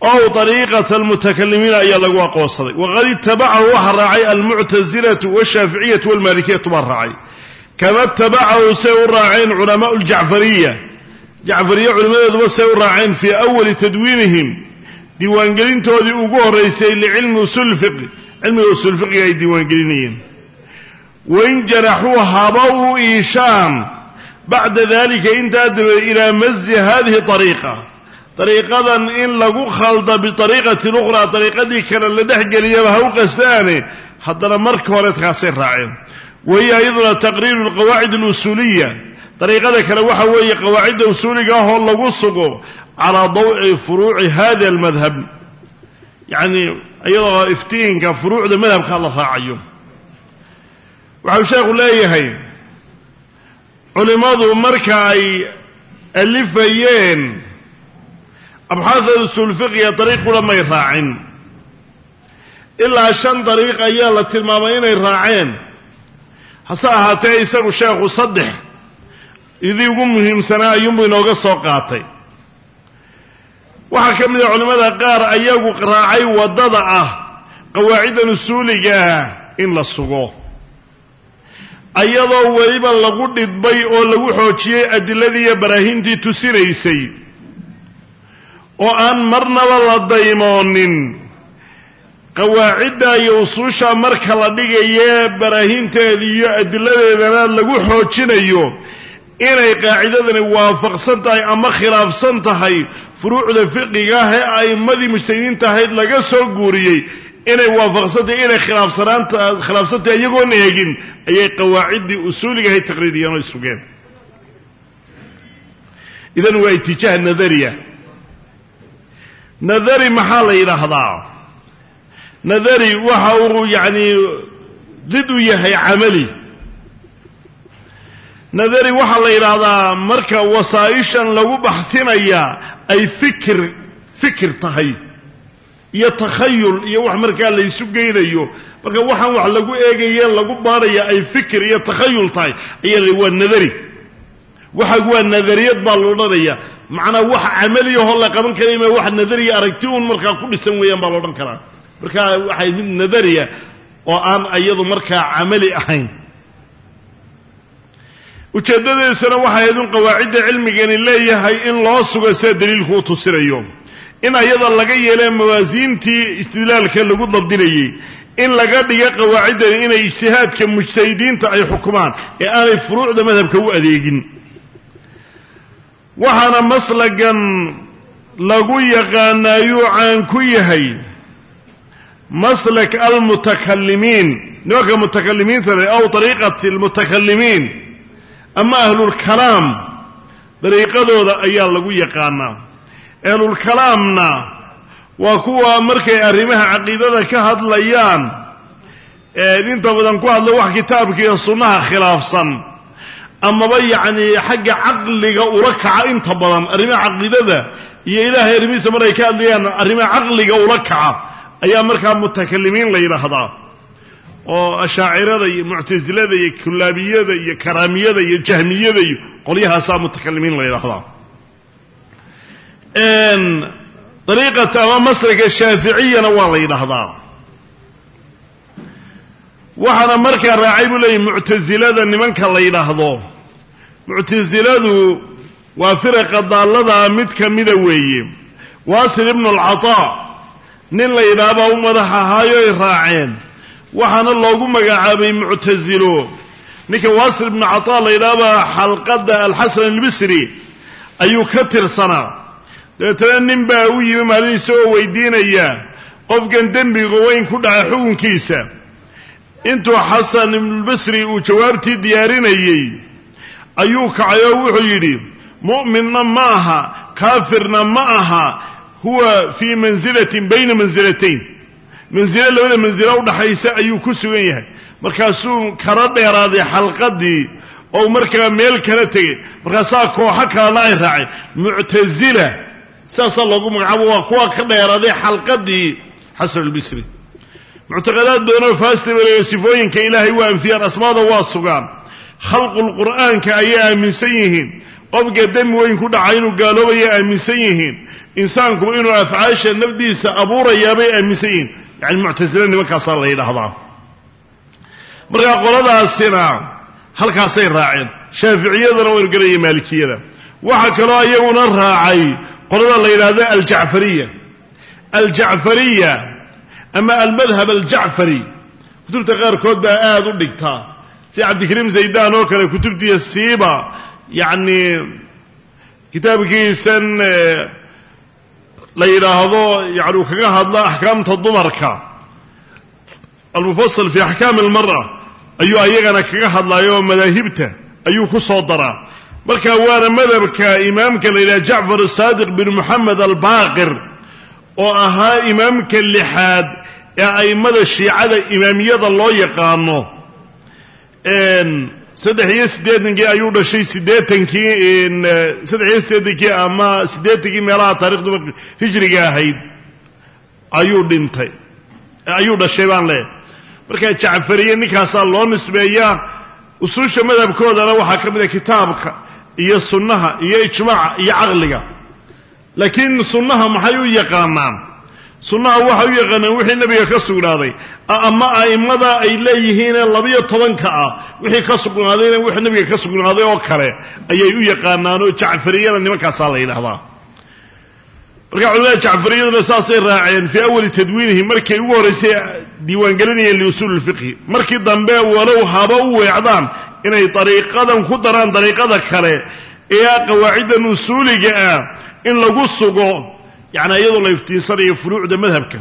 ow ariiqata almutakalimiina ayaa lagu aqoonsaday waqad itabacahu waxaa raacay almuctasilatu washaaficiyatu walmaalikiyatu baa raacay kama itabacahu say u raaceen culamaau ljacfariya jacfariya culimmadeeduba say u raaceen fii awali tadwiinihim diiwaangelintoodii ugu horraysay licilmi usul fiqi cilmiga usul fiqiga ay diiwaangelinayeen wain jaraxuu haba u iishaan bacda dalika intaa dabadeed ilaa mazi hadihi ariiqa dariiqadan in lagu khalda biariiqatin ukhraa dariiqadii kale la dhexgeliyaba ha u qastaane haddana marka hore kaasay raaceen. Wahiya iyaduna taqriiru alqawaacid alusuuliya dariiqada kale waxa weeye qawaacidda usuuliga ahoo lagu sugo calaa dawci furuuci hada almadhab. Yacni iyadoo iftiinka furuucda madhabka la raacayo. Waxau sheekhu leeyahay culimmadu marka ay alifayeen abxaada usuul fiqiga dariiq qura may raacin. Ilaa shan dariiq ayaa la tilmaamay inay raaceen. Hase ahaatee isagu sheekhu saddex idii ugu muhiimsanaa ayuunbuu inooga soo qaatay. Waxaa ka mid a culimmada qaar ayagu raacay waddada ah qawaaciddan usuuligaah in la sugo. Ayadoo weliba lagu dhidbay oo lagu xoojiyey adiladii iyo baraahintii tusinaysay oo aan marnaba la daymoonin. Qawaacidda iyo usuusha marka la dhigayee baraahinteeda iyo adiladeedana lagu xoojinayo inay qaacidadani waafaqsan tahay ama khilaafsan tahay furuucda fiqiga ah ee a'immadii mujtahidiinta ahayd laga soo guuriyey inay waafaqsantahay inay khilaafsantahay iyagoon eegin ayay qawaaciddii usuuligahay taqriiriyeen oo sugeen idan waa itijaah nadariya nadari maxaa la yidhaahdaa? Nadari waxa uu yacni did u yahay camali. Nadari waxaa la yidhaahdaa marka wasaa-ishan lagu baxtinaya ay fikir fikir tahay iyo takhayul iyo wax markaa laysu geynayo. Marka waxaan wax lagu eegaye lagu baadhaya ay fikir iyo takhayul tahay ayaa la waa nadari. Waxa waa nadariyad baa la odhanaya macnaa wax camaliyahoo la qaban karaya ma wax nadariya aragti uun markaa ku dhisan weeyaan baa la odhan karaa. Marka waxay mid nadariya oo aan iyadu markaa camali ahayn. Ujeeddadeedusuna waxay ahayd un qawaacidda cilmigani leeyahay in loo sugo sida daliilku u tusinayo. In ayada laga yeelee mawaasiintii istidlaalka lagu dabdinayey in laga dhiga qawaaciddani inay ijtihaadka mujtahidiinta ay xukumaan. Ee aanay furuucda madhabka u adeegin waxaana maslagan lagu yaqaanaayuu caan ku yahay maslak almutakalimiin. Nimanka mutakalimiinta le aw ariiqati almutakalimiin. Ama ahlulkalaam dariiqadooda ayaa lagu yaqaanaa. Ahlulkalaamna waa kuwa markay arrimaha caqiidada ka hadlayaan inta badan ku hadla wax kitaabka iyo sunnaha khilaafsan amaba yacni xagga caqliga ula kaca inta badan arrimaha caqiidada iyo ilaahay arrimihiisa markay ka hadlayaan arrimaha caqliga ula kaca ayaa markaa mutakalimiin la yidhaahdaa. Oo ashaacirada iyo muctasilada iyo kulaabiyada iyo karaamiyada iyo jahmiyada iyo qolyahaasaa mutakalimiin la yidhaahdaa. Dariiqata ama maslaka shaaficiyana waa la yidhaahdaa waxaana markaa raacay buu leeyahy muctasilada nimanka la yidhaahdo. Muctasiladu waa firaqa daallada mid ka mida weeye. Waasil ibnu alcataa nin la yidhaahbaa u madax ahaayo ay raaceen. Waxaana loogu magacaabay muctasilo ninka waasil ibnu cataa la yidhaahbaa xalqadda alxasan albisri ayuu ka tirsanaa dabeetana nin baa u yimi maalin isagoo weydiinaya qofkan dembiga weyn ku dhaca xukunkiisa intuu xasan ibnulbasri uu jawaabtii diyaarinayey ayuu kacay oo wuxuu yidhi mu'minna ma aha kaafirna ma aha huwa fii mansilatin bayna mansilatayn mansilo labada mansilo udhaxaysa ayuu ku sugan yahay. Markaasuu kala dheeraaday xalqadii oo markaa meel kala tegay markaasaa kooxo kalena ay raaceen muctasila saasaa loogu magacaabo waa kuwa ka dheeraaday xalqadii xasan albisri muctaqadaad badanoo faastibaleyo sifooyinka ilaahay waa anfiyaan asmaada waa sugaan. Khalqulqur'aanka ayay aaminsan yihiin. Qofka dembi weyn ku dhaca inuu gaaloobaya aaminsan yihiin. Insaanku inuu afcaasha nafdiisa abuurayaabay aaminsan yihiin. Yani muctasila nimankaasaa la yidhaahdaa. Markaa qoladaasina halkaasay raaceen. Shaaficiyadana waynu garaya maalikiyada. Waxaa kaloo iyaguna raacay qolada la yidhaahdo aljacfariya. Aljacfariya ama almadhab aljacfari kutubta qaarkood baa aada u dhigtaa si cabdikariim zaydan oo kale kutubtiiya siiba yacni kitaabkiisan la yidhaahdo yani uu kaga hadla axkaamta dumarka. Almufasal fi axkaami almara ayuu ayagana kaga hadlayo oo madaahibta ayuu ku soo daraa. Marka waana madhabka imaamka la yidhaha jacfar saadiq bin moxamed albaaqir oo ahaa imaamka lixaad ee a'immada shiicada imaamiyada loo yaqaano saddex iyo siddeetankii ayuu dhashay siddeetankii saddex iyo siddeetankii ama siddeetankii meelaha taarikhdu hijriga ahayd ayuu dhintay ayuu dhashay baan leehay markaa jacfariye ninkaasaa loo nisbeeyaa usuusha madhabkoodana waxaa ka mid a kitaabka iyo sunnaha iyo ijmaaca iyo caqliga. Laakiin sunnaha maxay u yaqaanaan sunnaha waxay u yaqaanaan wixii nebiga ka sugnaaday. Ama a'immada ay leeyihiine labiyo tobanka ah wixii ka sugnaadayna wix nebiga ka sugnaaday oo kale ayay u yaqaanaan oo jacfariyana nimankaasaa la yidhahdaa marka culamada jacfariyaduna saasay raaceen fii awali tadwiinihi markay ugu horraysay diiwaangelinayeen liusuuli lfiqhi markii dambe walow haba u weecdaan inay dariiqadan ku daraan dariiqada kale ee qawaaciddan usuuliga ah in lagu sugo yani iyadoo la iftiinsanayo furuucda madhabka.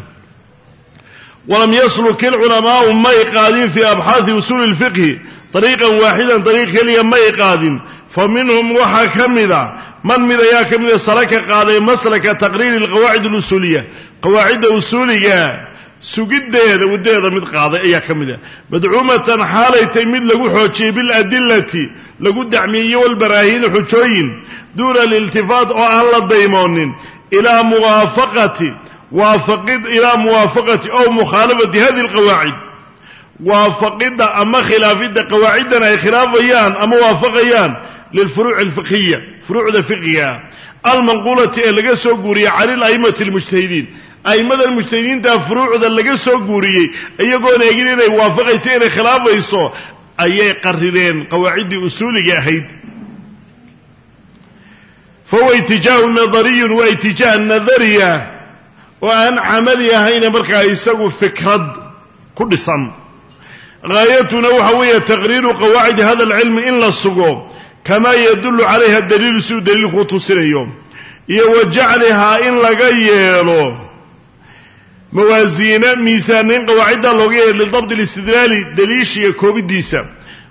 Walam yasluk ilculamaau may qaadin fii abxaadi usuuli lfiqhi dariiqan waaxidan dariiq keliya may qaadin. Fa minhum waxaa ka mida man mid ayaa ka mida salaka qaaday maslaka taqriiri alqawaacid alusuuliya qawaacidda usuuliga sugiddeeda waddadeeda mid qaaday ayaa ka mid a. Madcuumatan xaalay tay mid lagu xoojiyey biladillati lagu dacmiyeyo walbaraahiini xujooyin duuna aliltifaat oo aan la daymoonin ilaa muwaafaqati waafaqid ilaa muwaafaqati ow mukhaalafati hadi alqawaacid waafaqidda ama khilaafidda qawaaciddan ay khilaafayaan ama waafaqayaan lilfuruuci alfiqhiya furuucda fiqhiga almanquulati ee laga soo guuriyey cani ala'immati almujtahidiin a'immadan mujtahidiinta furuucda laga soo guuriyey iyagoon eegin inay waafaqayso inay khilaafayso ayay qarireen qawaaciddii usuuliga ahayd fahuwa itijaahu nadariyun waa itijaah nadariya oo aan camali ahayne markaa isagu fikrad ku dhisan gaayatuna waxa weeye taqriiru qawaacidi hada alcilmi in la sugo kamaa yadullu calayha daliilu siduu daliilku u tusinayo iyo wa jaclihaa in laga yeelo mawaasiina miisaanayn qawaaciddaa looga yeelo lidabdi alistidlaali daliishiga koobidiisa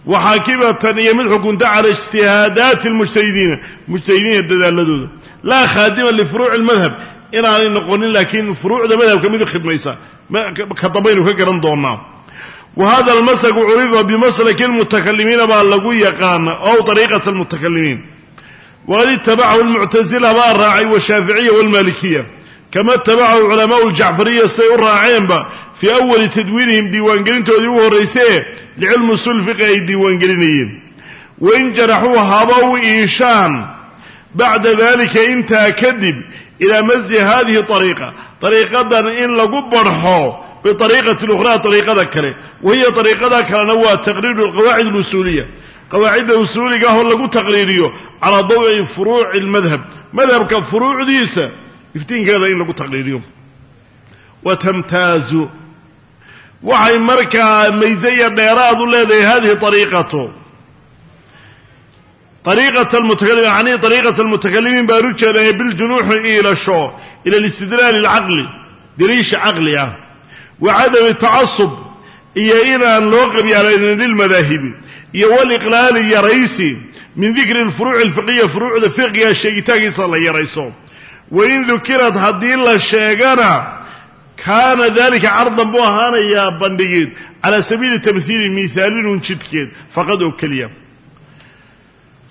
waxaakibatan iyo mid xukunta cala ijtihaadaati almujtahidiina mujtahidiina dadaaladooda laa khaadima lifuruuci almadhab inaanay noqonin laakiin furuucda madhabka mid khidmaysa ka dambaynu ka garan doonaa wa hada almaslaku curifa bimaslaki lmutakalimiina baa lagu yaqaana ow ariiqat almutakalimiin waqad itabacahu lmuctasila baa raacay kama itabacahu culamaau ljacfariya siday u raaceenba fii awali tadwiinihim diiwaangelintoodii u horraysee licilmi usul fiqi ay diiwaangelinayeen wain jaraxuu haba u iishaan bacda dalika intaa kadib ilaa masdi hadihi ariiqa ariiqadan in lagu barxo biariiqati ukhraa ariiqada kale wahiya ariiqada kalena waa taqriiru alqawaacid alusuuliya qawaacidda usuuliga ahoo lagu taqriiriyo calaa dawci furuuci lmadhab madhabka furuucdiisa iftiinkeeda in lagu taqriiriyo wa waxay markaa maysaya dheeraad u leedahay hadihi ariiqatu ariiqata almutakalim yani ariiqata almutakalimiin baan u jeedaa biljunuuxi iilasho ila alistidlaal alcaqli daliisha caqli ah. Wa cadami tacasub iyo inaan loo qabyaalaynin lilmadaahibi iyo waliqlaali yaraysi min dikri alfuruuci alfiqiya furuucda fiqiga sheegitaankiisa la yarayso wain dukirad haddii la sheegana kaana dalika cardan buu ahaanayaa bandhigeed calaa sabiili tamhiili miihaalinun jidkeed faqad oo keliya.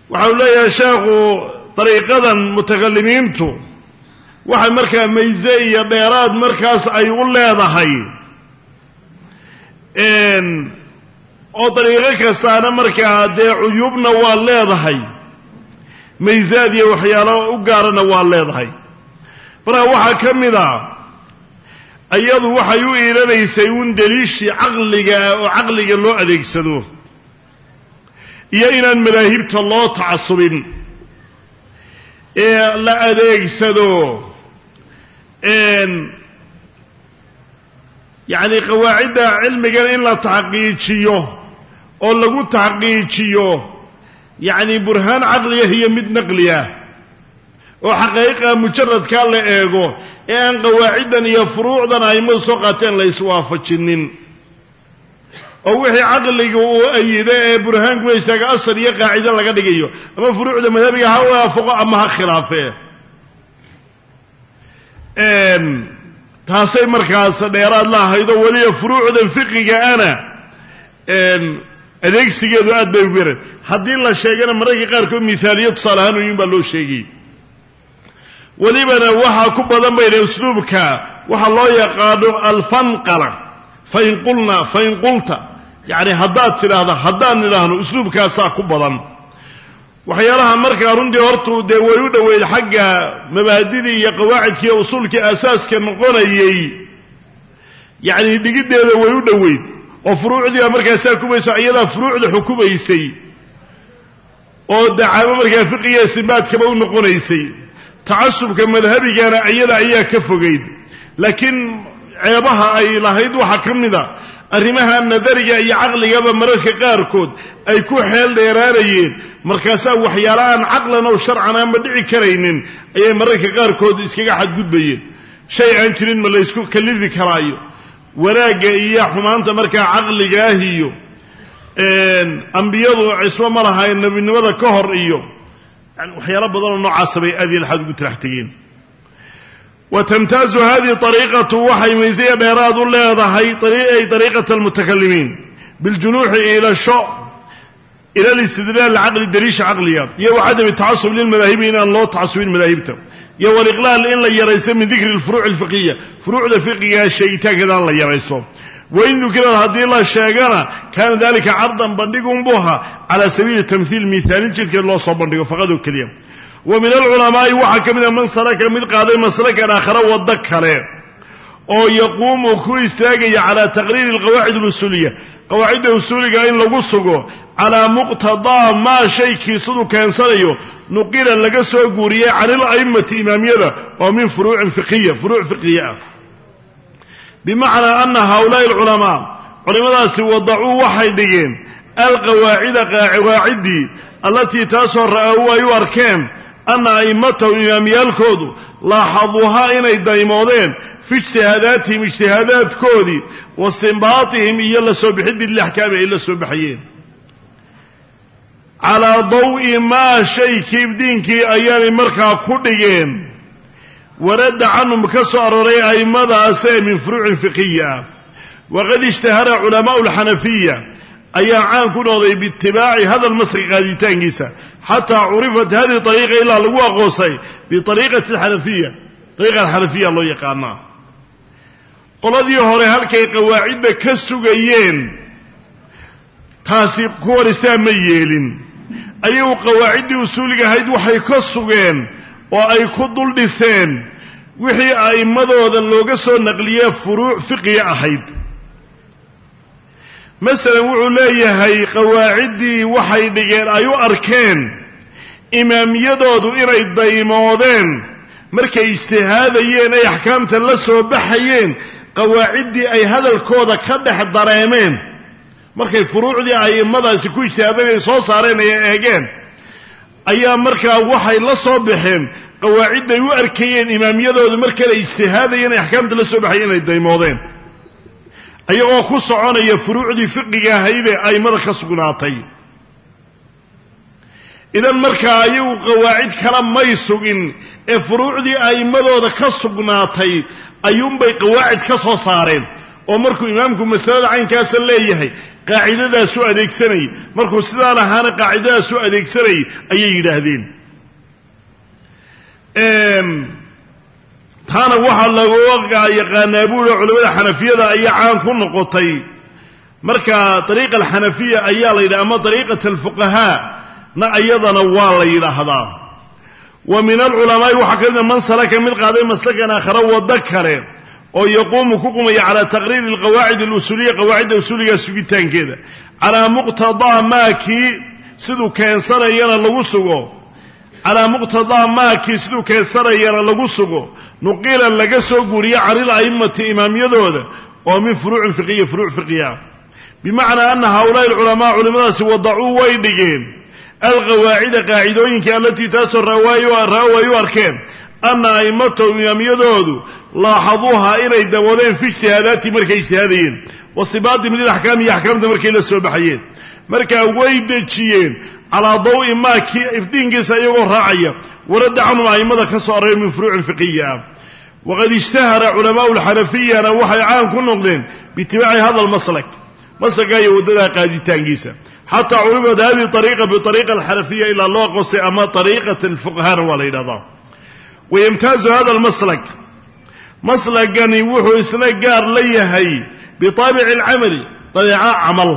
Waxau leeyahay sheekhu dariiqadan mutakalimiintu waxay markaa mayse iyo dheeraad markaas ay u leedahay. Oo dariiqo kastaana markaa dee cuyuubna waa leedahay maysaad iyo waxyaalo u gaarana waa leedahay markaa waxaa ka mid a iyadu waxay u iilanaysay un daliishii caqliga ah oo caqliga loo adeegsado iyo inaan madaahibta loo tacasubin. Ee la adeegsado yacni qawaacidda cilmigan in la taxqiijiyo oo lagu taxqiijiyo yacni burhaan caqliyah iyo mid naqliyah oo xaqaa'iqa mujaradkaa la eego ee aan qawaaciddan iyo furuucdan aimadu soo qaateen la iswaafajinin. Oo wixii caqliga uu ayido ee burhaankuna isaaga asal iyo qaacido laga dhigayo ama furuucda madhabiga ha waafaqo ama ha khilaafee taasay markaas dheeraad la ahaydoo weliba furuucdan fiqiga ana. Adeegsigeedu aad bay ugu yareen. Haddii la sheegana mararka qaarkood mihaaliyo tusaale ahaan uyin baa loo sheegay welibana waxaa ku badan bayna usluubka waxaa loo yaqaano alfanqala. Fain qulna fain qulta. Yacni haddaad tidhaahda haddaan nidhaahno usluubkaasaa ku badan. Waxyaalaha markaa runtii hortuu dee way u dhoweyd xagga mabaadidii iyo qawaacidkii usuulkii asaaska noqonayey. Yacni dhigiddeeda way u dhoweyd. Oo furuucdii baa markaasaa kumayso iyadaa furuucda xukumaysay. Oo dacaamo markaa fiqiga istinbaadkaba u noqonaysay tacasubka madhabigana iyada ayaa ka fogayd laakiin ceebaha ay lahayd waxaa ka mid a arrimaha nadariga iyo caqligaba mararka qaarkood ay ku xeel dheeraanayeen. Markaasaa waxyaala aan caqlan oo sharcan aanba dhici karaynin ayay mararka qaarkood iskaga xadgudbayeen. Shay aan jirin ma laysku kallifi karaayo. Wanaagga iyo xumaanta markaa caqligaah iyo ambiyadu cismo ma lahayn nebinimada ka hor iyo yani waxyaalo badanoo noocaasa bay aad iyo laxaad ugu tirax tegeen. Wa tamtaazu hadihi ariiqatu waxay maysaya dheeraad u leedahay ay ariiqata almutakalimiin biljunuuxi iilasho ila listidlaal caqli daliisha caqliga iyo wa cadami tacasub lilmadaahibi inaan loo tacasubin madaahibta. Iyo waliqlaal in la yarayso min dikri lfuruuci alfiqiya furuucda fiqiga aan wain dukirad haddii la sheegana kaana dalika cardan bandhigunbuu ahaa cala sabiili tamhiil miaalin jidkeed loo soo bandhigo faqadoo keliya wa min alculamaa'i waxaa ka mid a man salaka mid qaaday maslakan aakhara waddo kale oo yaquumu ku istaagaya calaa taqriiri alqawaacid alusuuliya qawaacidda usuuliga in lagu sugo calaa muqtadaa maa shaykii siduu keensanayo nuqila laga soo guuriyey can ila'immati imaamiyada oo min furuucin fiqiya furuuc ah bimacnaa ana haulaai alculamaa culimmadaasi wadacuu waxay dhigeen alqawaacida qawaaciddii allatii taasoo ra'awu ay u arkeen anna a'immatahum imaamiyaalkoodu laaxaduuhaa inay daymoodeen fi ijtihaadaatihim ijtihaadaadkoodii wa istinbaatihim iyo la soo bixiddii lilaxkaami ay la soo baxayeen. Calaa dawi maa shaykii diinkii ayaanay markaa ku dhigeen waradda canhum ka soo arooray a'immadaasee min furuucin fiqiya ah waqad ishtahara culamaa'u alxanafiya ayaa caan ku noqday biitibaaci hada lmasri qaaditaankiisa. Xataa curifat hadihi ariiqa ilaa lagu aqoonsay biariiqati alxanafiya ariiqa alxanafiya loo yaqaanaa. Qoladii hore halkay qawaacidda ka sugayeen taasi kuwanisaa ma yeelin. Ayagu qawaaciddii usuuliga ahayd waxay ka sugeen oo ay ku dul dhiseen wixii a'immadooda looga soo naqliyee furuuc fiqiga ahayd. Masalan wuxuu leeyahay qawaaciddii waxay dhigeen ay u arkeen imaamiyadoodu inay daymoodeen markay ijtihaadayeen ay axkaamta la soo baxayeen qawaaciddii ay hadalkooda ka dhex dareemeen. Markay furuucdii a'immadaasi ku ijtihaadeen ay soo saareen ay eegeen ayaa markaa waxay la soo baxeen qawaacidday u arkayeen imaamiyadoodu markale ijtihaadayeen ay axkaamta la soo baxayeen inay daymoodeen. Ayagoo ku soconaya furuucdii fiqiga ahaydee a'immada ka sugnaatay. Idan markaa ayagu qawaacid kale may sugin ee furuucdii a'immadooda ka sugnaatay ayuunbay qawaacid ka soo saareen. Oo markuu imaamku masalada caynkaasa leeyahay qaacidadaasu adeegsanayay. Markuu sidaan ahaana qaacidadaasu adeegsanayay ayay yidhaahdeen. Taana waxaa laga yaqaanaa buuhi culamada xanafiyada ayaa caan ku noqotay. Marka dariiqa alxanafiya ayaa la yidhaha ama dariiqat alfuqahaa na iyadana waa la yidhaahdaa. Wa min alculamaa'i waxaa ka mida man salaka mid qaaday maslakan aakhara waddo kale oo yaquumu ku qumaya calaa taqriiri alqawaacid alusuuliya qawaacidda usuuliga sugitaankeeda. Calaa muqtadaa maakii siduu keensanayana lagu sugo. Calaa muqtadaa maakii siduu keensanayana lagu sugo. Nuqila laga soo guuriye canil a'immati imaamyadooda oo min furuucin fiqiya furuuc fiqiya bimacnaa ana haulaai alculamaa culimmadaasi wadacuu way dhigeen. Alqawaacida qaacidooyinkii allatii taasoo raawa ay u arkeen ana a'immatahum imaamyadoodu laaxaduuha inay daboodeen fi ijtihaadaati markay ijtihaadayeen wa sibaatim lilaxkaami iyo axkaamta markay la soo baxayeen markaa way dejiyeen calaa dawi maa kii ifdiinkiisa iyagoo raacaya waradda canhum a'immada ka soo array min furuucin fiqiya ah waqad ishtahara culamaau lxanafiyana waxay caan ku noqdeen biitibaaci hada almaslak maslaka iyo waddadaa qaaditaankiisa xataa culimat hadihi ariiqa biariiqa alxanafiya ilaa loo qosay ama ariiqat alfuqahana waa la yidhahdaa wayamtaazu hada almaslak maslagani wuxuu isna gaar la yahay bitaabici alcamali dabeeca camal.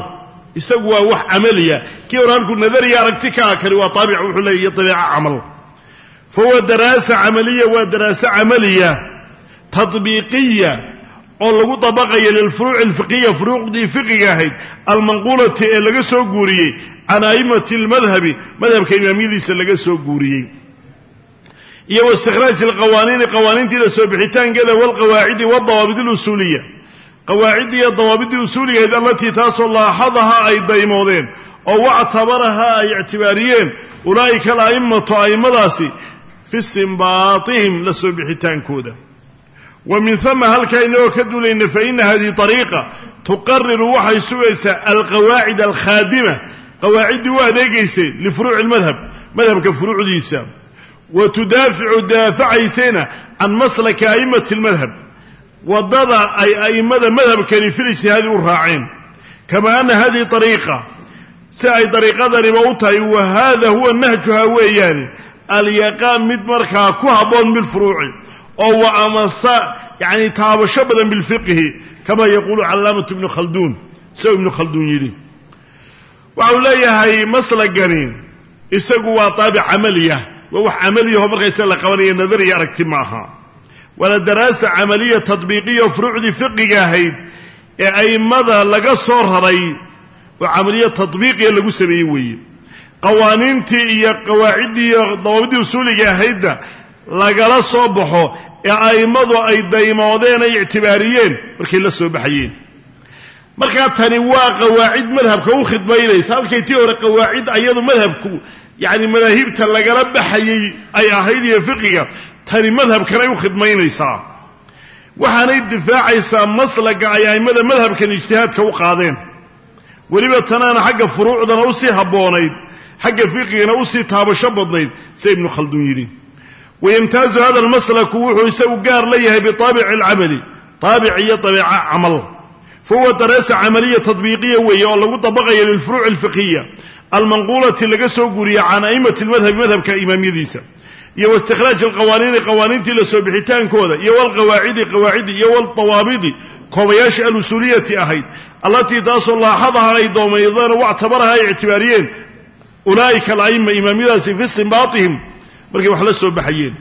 Isagu waa wax camaliya. Kii hore halkuu nadariya aragti ka akari waa taabic wuxuu leeyahy dabeeca camal. Fa huwa daraasa camaliya waa daraaso camaliya tadbiiqiya oo lagu dabaqayo lilfuruuci alfiqiya furuuqdii fiqiga ahayd almanquulati ee laga soo guuriyey can a'immati almadhabi madhabka imaamyadiisa laga soo guuriyey iyo wa istikhraaj alqawaaniini qawaaniintii la soo bixitaankeeda walqawaacidi wadawaabid alusuuliya. Qawaaciddii iyo dawaabiddii usuuligahayd allatii taasoo laaxadaha ay daymoodeen oo wactabaraha ay ictibaariyeen ulaa'ika ala'immatu a'immadaasi fi istinbaatihim la soo bixitaankooda. Wa min hama halkaa inagoo ka duulayna fa ina hadihi ariiqa tuqariru waxay sugaysaa alqawaacid alkhaadima. Qawaaciddii u adeegaysay lifuruuci lmadhab madhabka furuucdiisa wa tudaaficu daafacaysayna can maslaki a'immati almadhab waddada ay a'immada madhabkani fil ijtihaadi u raaceen kama ana hadihi ariiqa si ay dariiqadaniba u tahay wa hada huwa nahjuha weeyaani alyaqaan mid markaa ku habboon bilfuruuci oo wa amasa yani taabasho badan bilfiqhi kama yaquulu calaamatu ibnu khalduun sida ibnu khalduun yidhi waxau leeyahay maslagani isagu waa taabic camaliya waa wax camaliyaho markaysa la qabanaya nadariya aragti maaha. Waana daraasa camaliya tadbiiqiya furuucdii fiqiga ahayd ee a'immada laga soo raray oo camaliya tadbiiqiya lagu sameeyey weeye. Qawaaniintii iyo qawaaciddii iyo dawaabiddii usuuliga ahaydna lagala soo baxo ee a'immadu ay daymoodeen ay ictibaariyeen markay la soo baxayeen. Markaa tani waa qawaacid madhabka u khidmaynaysa. Halkay tii hore qawaacid ayadu madhabku yacni madaahibta lagala baxayay ay ahayd iyo fiqiga tani madhabkanay u khidmaynaysaa. Waxaanay difaacaysaa maslaga ay a'immada madhabkan ijtihaadka u qaadeen. Weliba tanaana xagga furuucdana u sii habboonayd xagga fiqigana u sii taabasho badnayd sida ibnu khalduun yidhi. Wayamtaazu hada almaslaku wuxuu isagu gaar la yahay bitaabici alcamali taabic iyo dabeeca camal. Fa daraasa camaliya tadbiiqiya weeye oo lagu dabaqayo lilfuruuci alfiqhiya almanquulati laga soo guuriye can a'immati lmadhabi madhabka imaamyadiisa iyo wa istikhraaj alqawaaniini qawaaniintii la soo bixitaankooda iyo walqawaacidi qawaacidi iyo waldawaabidi koobayaashii alusuuliyati ahayd allatii taasoo laaxadaha ay doomaydeen oo wactabaraha ay ictibaariyeen ulaa'ika ala'ima imaamyadaasi fi istinbaatihim markay wax la soo baxayeen.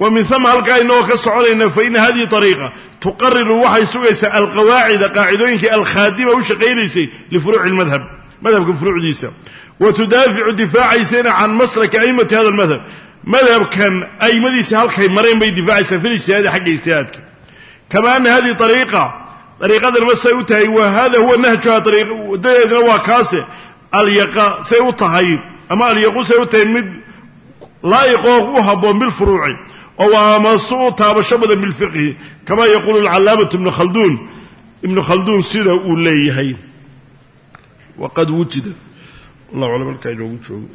Wa min hama halkaa inagoo ka soconayna fa ina hadihi ariiqa tuqariru waxay sugaysaa alqawaacida qaacidooyinkii alkhaadima u shaqaynaysay lifuruuci lmadhab madhabka furuucdiisa wa tudaaficu difaacaysayna can maslaki aimati hada lmadhab madhabkan aimadiisa halkay mareen bay difaacaysaa fi lijtihaadi xagga ijtihaadka. Kama ana hadihi ariiqa ariiqadan ma say u tahay wa hada huwa nahjuha wadadeedna waa kaase alyaqa say u tahay ama alyaqu say u tahay mid laa'iqoo u habboon bilfuruuci oo waamasu u taabasho badan bilfiqhi kama yaquulu alcalaamatu ibnu khalduun ibnu khalduun sida uu leeyahay. Waqad wujida wallahu aclam halkaa inoogu joogo